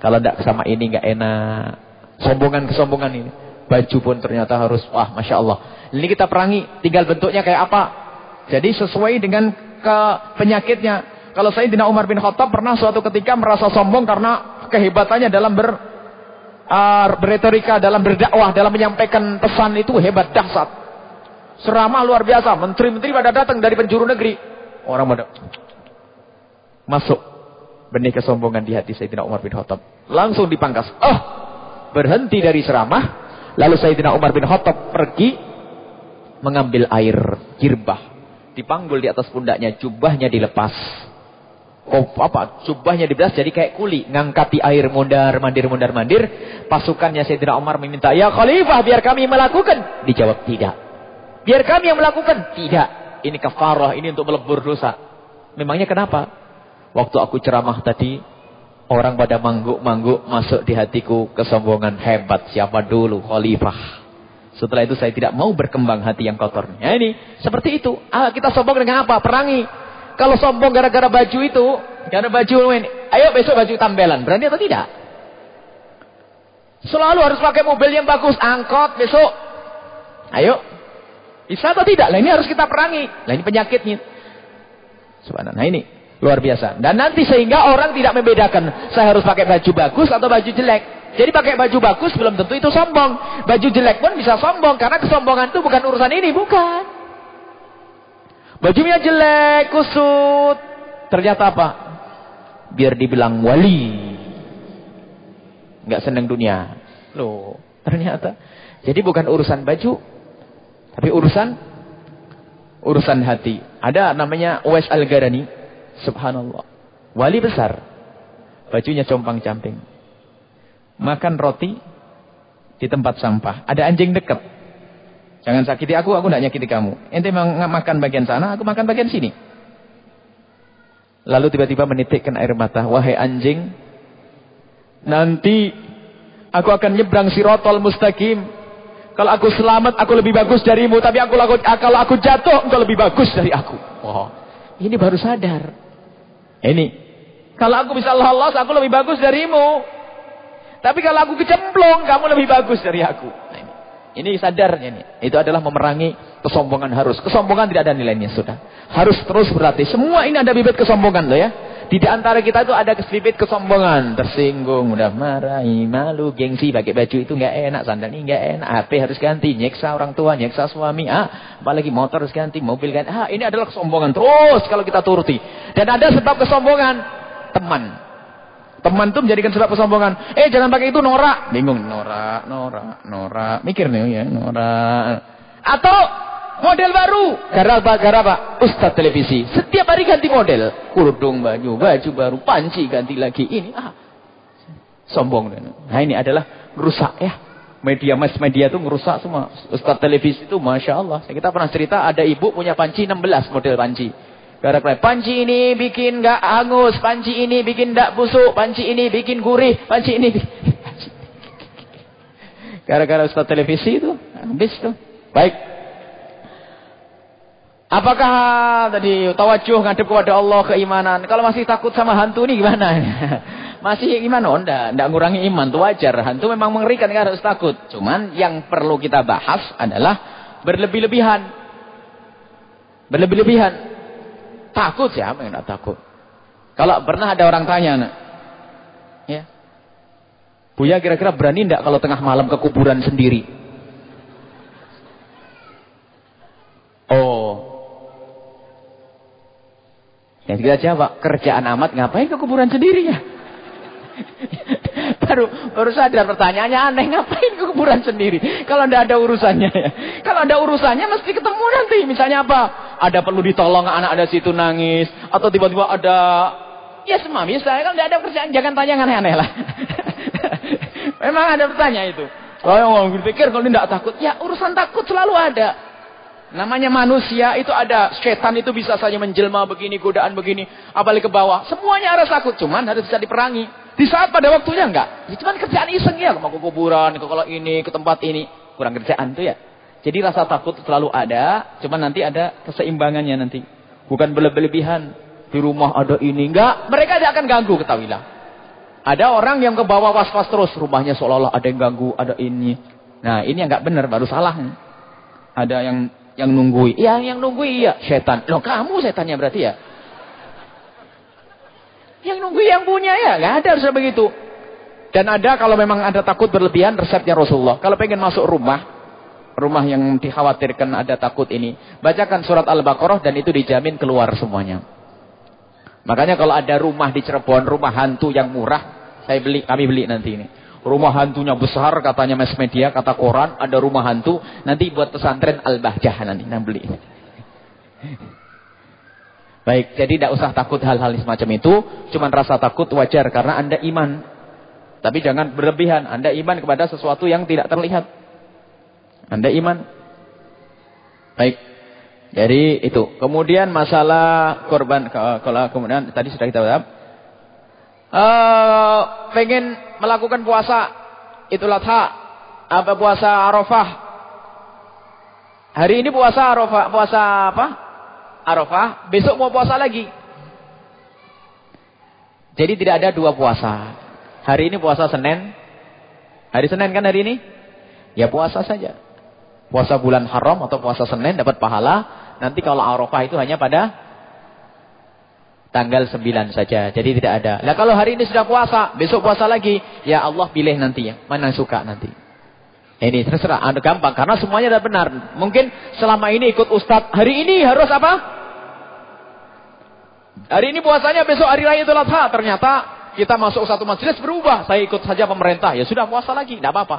Speaker 2: Kalau tidak sama ini nggak enak. Sombongan-kesombongan ini. Baju pun ternyata harus, wah Masya Allah. Ini kita perangi, tinggal bentuknya kayak apa. Jadi sesuai dengan ke penyakitnya. Kalau saya Dina Umar bin Khattab pernah suatu ketika merasa sombong karena kehebatannya dalam ber, uh, berretorika, dalam berdakwah, dalam menyampaikan pesan itu hebat, dahsyat. Ceramah luar biasa. Menteri-menteri pada datang dari penjuru negeri. Orang pada masuk benih kesombongan di hati Sayyidina Umar bin Khattab. Langsung dipangkas. Oh, berhenti dari ceramah. Lalu Sayyidina Umar bin Khattab pergi mengambil air girbah. Dipanggul di atas pundaknya, jubahnya dilepas. Oh, apa? Jubahnya dibelas jadi kayak kuli, ngangkati air mundar mandir mundar mandir. Pasukannya Sayyidina Umar meminta, "Ya khalifah, biar kami melakukan." Dijawab, "Tidak." Biar kami yang melakukan. Tidak. Ini kafarah. Ini untuk melebur dosa. Memangnya kenapa? Waktu aku ceramah tadi. Orang pada mangguk-mangguk masuk di hatiku kesombongan hebat. Siapa dulu? Khalifah. Setelah itu saya tidak mau berkembang hati yang kotor. Ya ini. Seperti itu. Ah, kita sombong dengan apa? Perangi. Kalau sombong gara-gara baju itu. Gara baju ini. Ayo besok baju tambelan. Berani atau tidak? Selalu harus pakai mobil yang bagus. Angkot besok. Ayo. Bisa atau tidak? Lah ini harus kita perangi. Lah ini penyakitnya. Subhanallah. Nah ini luar biasa. Dan nanti sehingga orang tidak membedakan. Saya harus pakai baju bagus atau baju jelek. Jadi pakai baju bagus belum tentu itu sombong. Baju jelek pun bisa sombong. Karena kesombongan itu bukan urusan ini. Bukan. Bajunya jelek, kusut. Ternyata apa? Biar dibilang wali. Nggak senang dunia. Loh, ternyata. Jadi bukan urusan baju. Tapi urusan urusan hati. Ada namanya Uwais Al-Garani. Subhanallah. Wali besar. Bajunya compang-camping. Makan roti di tempat sampah. Ada anjing dekat. Jangan sakiti aku, aku tidak nyakiti kamu. Ente makan bagian sana, aku makan bagian sini. Lalu tiba-tiba menitikkan air mata. Wahai anjing, nanti aku akan nyebrang sirotol mustaqim. Kalau aku selamat, aku lebih bagus darimu. Tapi aku kalau aku jatuh, engkau lebih bagus dari aku. Oh, ini baru sadar. Ini. Kalau aku bisa lolos, aku lebih bagus darimu. Tapi kalau aku kecemplung, kamu lebih bagus dari aku. Nah, ini. ini sadarnya ini. Itu adalah memerangi kesombongan harus. Kesombongan tidak ada nilainya, sudah. Harus terus berlatih. Semua ini ada bibit kesombongan loh ya. Di antara kita itu ada kesibit kesombongan, tersinggung, udah marah, malu, gengsi, pakai baju itu nggak enak, sandal ini nggak enak, HP harus ganti, nyeksa orang tua, nyeksa suami, ah, apalagi motor harus ganti, mobil ganti, ah, ini adalah kesombongan terus kalau kita turuti. Dan ada sebab kesombongan, teman. Teman itu menjadikan sebab kesombongan. Eh jangan pakai itu norak. Bingung norak, norak, norak. Mikir nih ya, norak. Atau Model baru. Gara apa? Gara apa? Ustaz televisi. Setiap hari ganti model. Kurung baju, baju baru, panci ganti lagi. Ini ah. Sombong. Nah ini adalah rusak ya. Media mas media itu merusak semua. Ustaz televisi itu Masya Allah. Kita pernah cerita ada ibu punya panci 16 model panci. Gara-gara panci ini bikin gak hangus, panci ini bikin gak busuk, panci ini bikin gurih, panci ini (laughs) Gara-gara Ustaz televisi itu habis tuh. Baik. Apakah tadi tawajuh ngadep kepada Allah keimanan? Kalau masih takut sama hantu ini gimana? (laughs) masih iman oh enggak, enggak ngurangi iman, itu wajar. Hantu memang mengerikan kan harus takut. Cuman yang perlu kita bahas adalah berlebih-lebihan. Berlebih-lebihan. Takut yang enggak takut? Kalau pernah ada orang tanya, nak, ya, Buya kira-kira berani enggak kalau tengah malam ke kuburan sendiri? Oh, yang kita jawab, kerjaan amat ngapain ke kuburan sendiri ya? (laughs) baru baru sadar pertanyaannya aneh ngapain ke kuburan sendiri? Kalau tidak ada urusannya ya. Kalau ada urusannya mesti ketemu nanti. Misalnya apa? Ada perlu ditolong anak ada situ nangis atau tiba-tiba ada ya semua misalnya kan tidak ada kerjaan jangan tanya aneh-aneh lah. (laughs) Memang ada pertanyaan itu. Kalau orang berpikir kalau tidak takut ya urusan takut selalu ada Namanya manusia itu ada setan itu bisa saja menjelma begini, godaan begini, apalagi ke bawah. Semuanya harus takut, cuman harus bisa diperangi. Di saat pada waktunya enggak. Ya, cuman kerjaan iseng ya, mau ke kuburan, ke kalau ini, ke tempat ini. Kurang kerjaan tuh ya. Jadi rasa takut selalu ada, cuman nanti ada keseimbangannya nanti. Bukan berlebihan. Di rumah ada ini, enggak. Mereka tidak akan ganggu, ketahuilah. Ada orang yang ke bawah was-was terus. Rumahnya seolah-olah ada yang ganggu, ada ini. Nah ini yang enggak benar, baru salah. Ada yang yang nunggui. Ya, yang nunggui iya. Setan. Loh, kamu setannya berarti ya? Yang nunggui yang punya ya. Nggak ada harus begitu. Dan ada kalau memang ada takut berlebihan resepnya Rasulullah. Kalau pengen masuk rumah, rumah yang dikhawatirkan ada takut ini, bacakan surat Al-Baqarah dan itu dijamin keluar semuanya. Makanya kalau ada rumah di Cirebon, rumah hantu yang murah, saya beli, kami beli nanti ini. Rumah hantunya besar katanya mass media, kata koran, ada rumah hantu. Nanti buat pesantren Al-Bahjah nanti, nanti beli. (laughs) Baik, jadi tidak usah takut hal-hal semacam itu. Cuman rasa takut wajar karena anda iman. Tapi jangan berlebihan. Anda iman kepada sesuatu yang tidak terlihat. Anda iman. Baik. Jadi itu. Kemudian masalah korban. Kalau kemudian tadi sudah kita bahas. Uh, pengen melakukan puasa Idul Adha apa puasa Arafah. Hari ini puasa Arafah, puasa apa? Arafah, besok mau puasa lagi. Jadi tidak ada dua puasa. Hari ini puasa Senin. Hari Senin kan hari ini? Ya puasa saja. Puasa bulan haram atau puasa Senin dapat pahala. Nanti kalau Arafah itu hanya pada tanggal 9 saja. Jadi tidak ada. Nah kalau hari ini sudah puasa, besok puasa lagi, ya Allah pilih nanti ya, mana suka nanti. Ini terserah, anda gampang karena semuanya sudah benar. Mungkin selama ini ikut ustadz, hari ini harus apa? Hari ini puasanya besok hari raya Idul Adha. Ternyata kita masuk satu majelis berubah. Saya ikut saja pemerintah. Ya sudah puasa lagi, tidak apa-apa.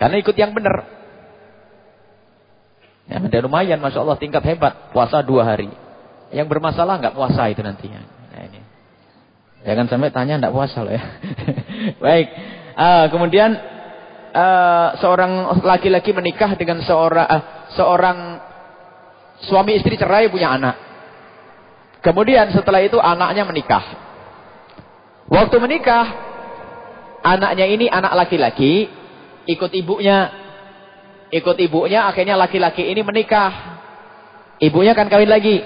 Speaker 2: Karena ikut yang benar. Ya, lumayan, Masya Allah, tingkat hebat. Puasa dua hari. Yang bermasalah nggak puasa itu nantinya. Nah ini. Jangan sampai tanya nggak puasa loh ya. (laughs) Baik. Uh, kemudian uh, seorang laki-laki menikah dengan seorang uh, seorang suami istri cerai punya anak. Kemudian setelah itu anaknya menikah. Waktu menikah, anaknya ini anak laki-laki, ikut ibunya. Ikut ibunya, akhirnya laki-laki ini menikah. Ibunya kan kawin lagi.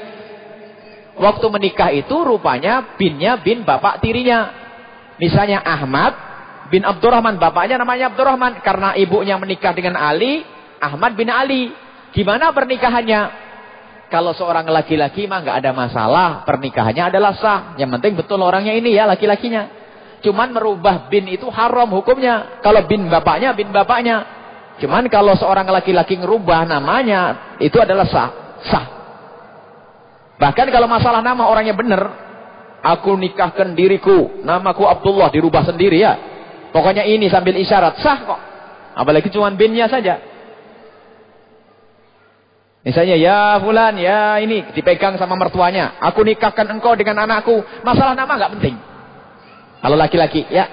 Speaker 2: Waktu menikah itu rupanya binnya bin bapak tirinya. Misalnya Ahmad bin Abdurrahman. Bapaknya namanya Abdurrahman. Karena ibunya menikah dengan Ali. Ahmad bin Ali. Gimana pernikahannya? Kalau seorang laki-laki mah nggak ada masalah. Pernikahannya adalah sah. Yang penting betul orangnya ini ya laki-lakinya. Cuman merubah bin itu haram hukumnya. Kalau bin bapaknya, bin bapaknya. Cuman kalau seorang laki-laki ngerubah namanya, itu adalah sah. Sah. Bahkan kalau masalah nama orangnya benar, aku nikahkan diriku, namaku Abdullah dirubah sendiri ya. Pokoknya ini sambil isyarat, sah kok. Apalagi cuma binnya saja. Misalnya, ya fulan, ya ini dipegang sama mertuanya. Aku nikahkan engkau dengan anakku. Masalah nama nggak penting. Kalau laki-laki, ya.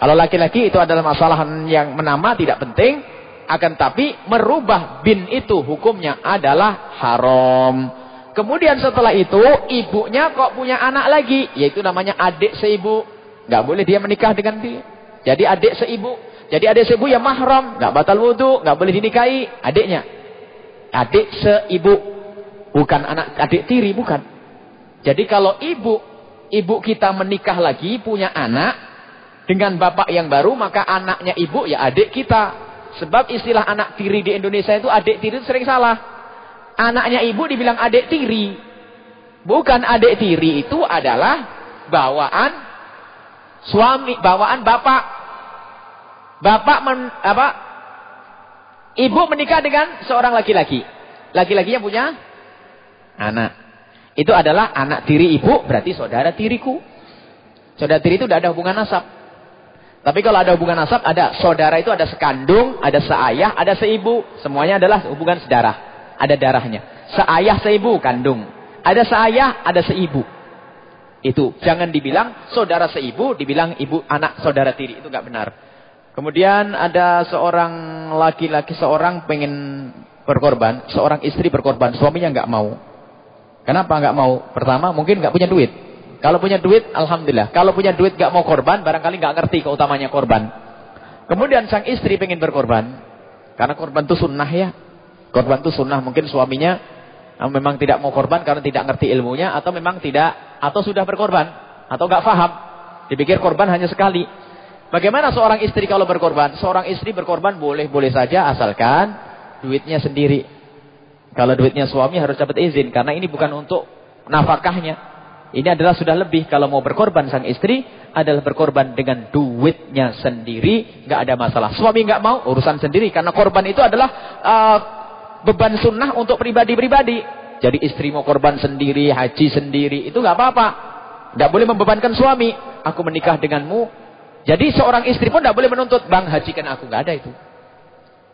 Speaker 2: Kalau laki-laki itu adalah masalah yang menama tidak penting. Akan tapi merubah bin itu hukumnya adalah haram. Kemudian setelah itu ibunya kok punya anak lagi, yaitu namanya adik seibu. Gak boleh dia menikah dengan dia. Jadi adik seibu. Jadi adik seibu ya mahram, gak batal wudhu, gak boleh dinikahi adiknya. Adik seibu. Bukan anak adik tiri, bukan. Jadi kalau ibu, ibu kita menikah lagi, punya anak, dengan bapak yang baru, maka anaknya ibu ya adik kita. Sebab istilah anak tiri di Indonesia itu adik tiri itu sering salah. Anaknya ibu dibilang adik tiri. Bukan adik tiri itu adalah bawaan suami, bawaan bapak. Bapak men, apa? Ibu menikah dengan seorang laki-laki. Laki-lakinya punya anak. Itu adalah anak tiri ibu, berarti saudara tiriku. Saudara tiri itu tidak ada hubungan nasab. Tapi kalau ada hubungan nasab, ada saudara itu ada sekandung, ada seayah, ada seibu. Semuanya adalah hubungan sedarah. Ada darahnya. Seayah, seibu, kandung. Ada seayah, ada seibu. Itu. Jangan dibilang saudara seibu, dibilang ibu anak saudara tiri. Itu nggak benar. Kemudian ada seorang laki-laki, seorang pengen berkorban, seorang istri berkorban, suaminya nggak mau. Kenapa nggak mau? Pertama, mungkin nggak punya duit. Kalau punya duit, alhamdulillah. Kalau punya duit nggak mau korban, barangkali nggak ngerti keutamanya korban. Kemudian sang istri pengen berkorban, karena korban itu sunnah ya. Korban itu sunnah, mungkin suaminya eh, memang tidak mau korban karena tidak ngerti ilmunya, atau memang tidak, atau sudah berkorban, atau nggak paham. Dipikir korban hanya sekali. Bagaimana seorang istri kalau berkorban? Seorang istri berkorban boleh-boleh saja asalkan duitnya sendiri. Kalau duitnya suami harus dapat izin karena ini bukan untuk nafkahnya. Ini adalah sudah lebih kalau mau berkorban sang istri adalah berkorban dengan duitnya sendiri, nggak ada masalah. Suami nggak mau urusan sendiri karena korban itu adalah uh, beban sunnah untuk pribadi-pribadi. Jadi istri mau korban sendiri, haji sendiri itu nggak apa-apa. Nggak boleh membebankan suami. Aku menikah denganmu. Jadi seorang istri pun nggak boleh menuntut bang hajikan aku nggak ada itu.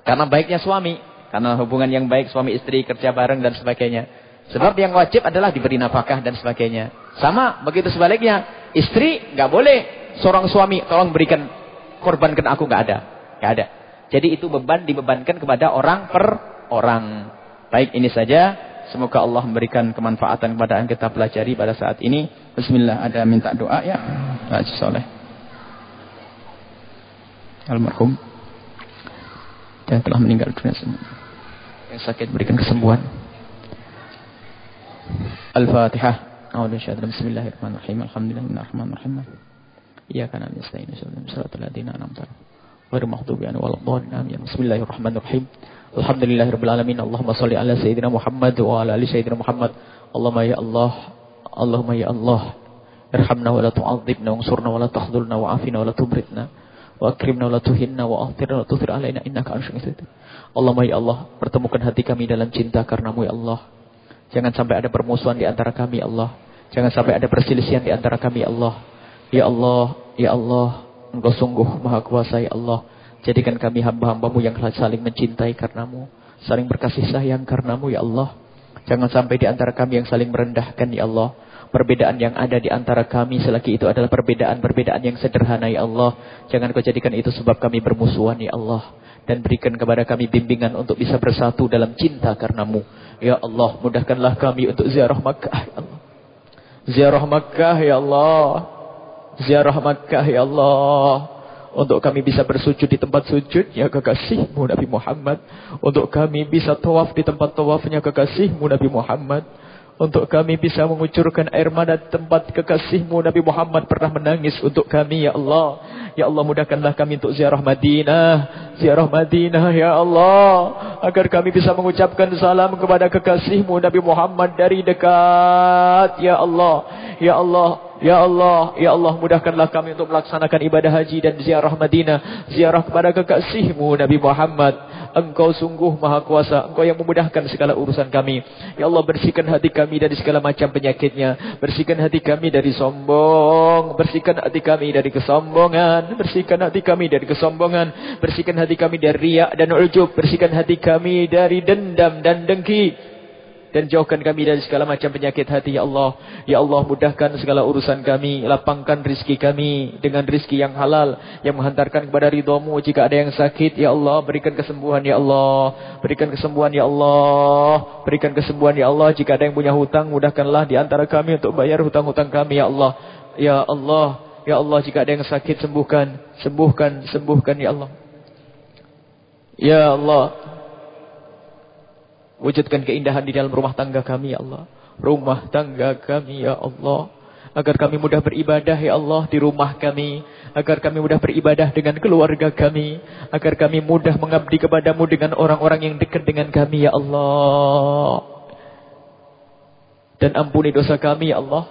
Speaker 2: Karena baiknya suami. Karena hubungan yang baik suami istri kerja bareng dan sebagainya. Sebab yang wajib adalah diberi nafkah dan sebagainya. Sama begitu sebaliknya. Istri nggak boleh seorang suami tolong berikan korbankan aku nggak ada. nggak ada. Jadi itu beban dibebankan kepada orang per orang. Baik ini saja. Semoga Allah memberikan kemanfaatan kepada yang kita pelajari pada saat ini. Bismillah. Ada minta doa ya. Haji Soleh. Almarhum. Yang telah meninggal dunia semua yang sakit berikan kesembuhan. Al-Fatihah. A'udzu billahi Bismillahirrahmanirrahim. Alhamdulillahirrahmanirrahim. Iyyaka na'budu wa iyyaka nasta'in. Shiratal ladzina an'amta 'alaihim ghairil maghdubi 'alaihim waladdallin. Bismillahirrahmanirrahim. Alhamdulillahirabbil alamin. Allahumma shalli ala sayyidina Muhammad wa ala ali sayyidina Muhammad. Allahumma ya Allah. Allahumma ya Allah. Irhamna wa la tu'adzibna wansurna wa la tahdhulna wa afina wa la tubritna wa akrimna wa la tuhinna wa ahtirna wa tuthir alaina innaka ansyul Allahumma ya Allah, pertemukan hati kami dalam cinta karenamu ya Allah. Jangan sampai ada permusuhan di antara kami ya Allah. Jangan sampai ada perselisihan di antara kami ya Allah. Ya Allah, ya Allah, Engkau sungguh maha kuasa ya Allah. Jadikan kami hamba-hambamu yang saling mencintai karenamu. Saling berkasih sayang karenamu ya Allah. Jangan sampai di antara kami yang saling merendahkan ya Allah. Perbedaan yang ada di antara kami selagi itu adalah perbedaan-perbedaan yang sederhana ya Allah. Jangan kau jadikan itu sebab kami bermusuhan ya Allah dan berikan kepada kami bimbingan untuk bisa bersatu dalam cinta karenamu. Ya Allah, mudahkanlah kami untuk ziarah Makkah, ya Allah. Ziarah Makkah, ya Allah. Ziarah Makkah, ya Allah. Untuk kami bisa bersujud di tempat sujud ya kekasihmu Nabi Muhammad. Untuk kami bisa tawaf di tempat tawafnya kekasihmu Nabi Muhammad. Untuk kami bisa mengucurkan air mata tempat kekasihmu Nabi Muhammad pernah menangis untuk kami ya Allah. Ya Allah mudahkanlah kami untuk ziarah Madinah. Ziarah Madinah ya Allah. Agar kami bisa mengucapkan salam kepada kekasihmu Nabi Muhammad dari dekat. Ya Allah. Ya Allah. Ya Allah, Ya Allah mudahkanlah kami untuk melaksanakan ibadah haji dan ziarah Madinah. Ziarah kepada kekasihmu Nabi Muhammad. Engkau sungguh maha kuasa. Engkau yang memudahkan segala urusan kami. Ya Allah bersihkan hati kami dari segala macam penyakitnya. Bersihkan hati kami dari sombong. Bersihkan hati kami dari kesombongan. Bersihkan hati kami dari kesombongan. Bersihkan hati kami dari riak dan ujub. Bersihkan hati kami dari dendam dan dengki. Dan jauhkan kami dari segala macam penyakit hati, Ya Allah. Ya Allah, mudahkan segala urusan kami. Lapangkan rizki kami dengan rizki yang halal. Yang menghantarkan kepada ridhamu. Jika ada yang sakit, Ya Allah, berikan kesembuhan, Ya Allah. Berikan kesembuhan, Ya Allah. Berikan kesembuhan, Ya Allah. Jika ada yang punya hutang, mudahkanlah di antara kami untuk bayar hutang-hutang kami, Ya Allah. Ya Allah. Ya Allah, jika ada yang sakit, sembuhkan. Sembuhkan, sembuhkan, Ya Allah. Ya Allah. Wujudkan keindahan di dalam rumah tangga kami ya Allah. Rumah tangga kami ya Allah. Agar kami mudah beribadah ya Allah di rumah kami. Agar kami mudah beribadah dengan keluarga kami. Agar kami mudah mengabdi kepadamu dengan orang-orang yang dekat dengan kami ya Allah. Dan ampuni dosa kami ya Allah.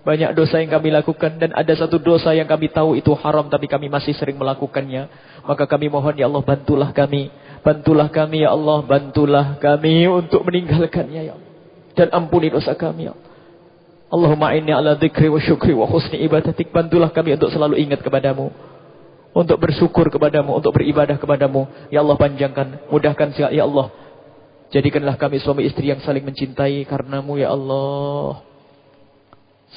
Speaker 2: Banyak dosa yang kami lakukan dan ada satu dosa yang kami tahu itu haram tapi kami masih sering melakukannya. Maka kami mohon ya Allah bantulah kami. Bantulah kami ya Allah, bantulah kami untuk meninggalkannya ya Allah. Dan ampuni dosa kami ya Allah. Allahumma inni ala dzikri wa syukri wa husni ibadatik. Bantulah kami untuk selalu ingat kepadamu. Untuk bersyukur kepadamu, untuk beribadah kepadamu. Ya Allah panjangkan, mudahkan ya Allah. Jadikanlah kami suami istri yang saling mencintai karenamu ya Allah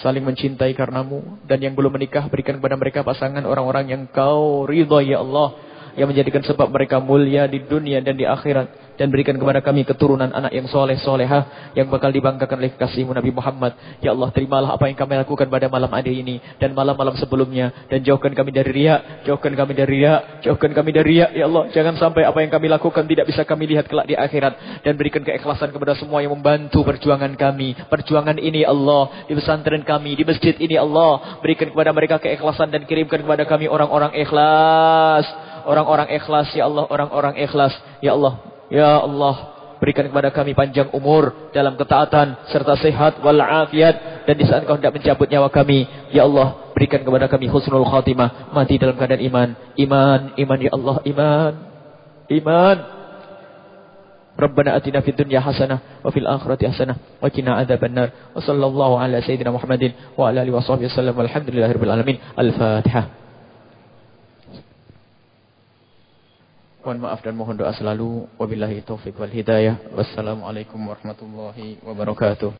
Speaker 2: saling mencintai karenamu dan yang belum menikah berikan kepada mereka pasangan orang-orang yang kau ridho ya Allah yang menjadikan sebab mereka mulia di dunia dan di akhirat dan berikan kepada kami keturunan anak yang soleh soleha yang bakal dibanggakan oleh kasihmu Nabi Muhammad. Ya Allah terimalah apa yang kami lakukan pada malam hari ini dan malam-malam sebelumnya dan jauhkan kami dari riak, jauhkan kami dari riak, jauhkan kami dari riak. Ya Allah jangan sampai apa yang kami lakukan tidak bisa kami lihat kelak di akhirat dan berikan keikhlasan kepada semua yang membantu perjuangan kami. Perjuangan ini ya Allah di pesantren kami, di masjid ini ya Allah berikan kepada mereka keikhlasan dan kirimkan kepada kami orang-orang ikhlas. Orang-orang ikhlas ya Allah, orang-orang ikhlas ya Allah. Ya Allah, berikan kepada kami panjang umur dalam ketaatan serta sehat walafiat dan di saat Kau hendak mencabut nyawa kami, ya Allah, berikan kepada kami husnul khatimah, mati dalam keadaan iman. Iman, iman ya Allah, iman. Iman. Rabbana atina fid dunya hasanah wa fil akhirati hasanah wa qina adzabannar. Wa sallallahu ala sayyidina Muhammadin wa ala alihi washabihi wasallam. Walhamdulillahirabbil alamin. Al-Fatihah. Mohon maaf dan mohon doa selalu. Wabillahi taufiq wal hidayah. Wassalamualaikum warahmatullahi wabarakatuh.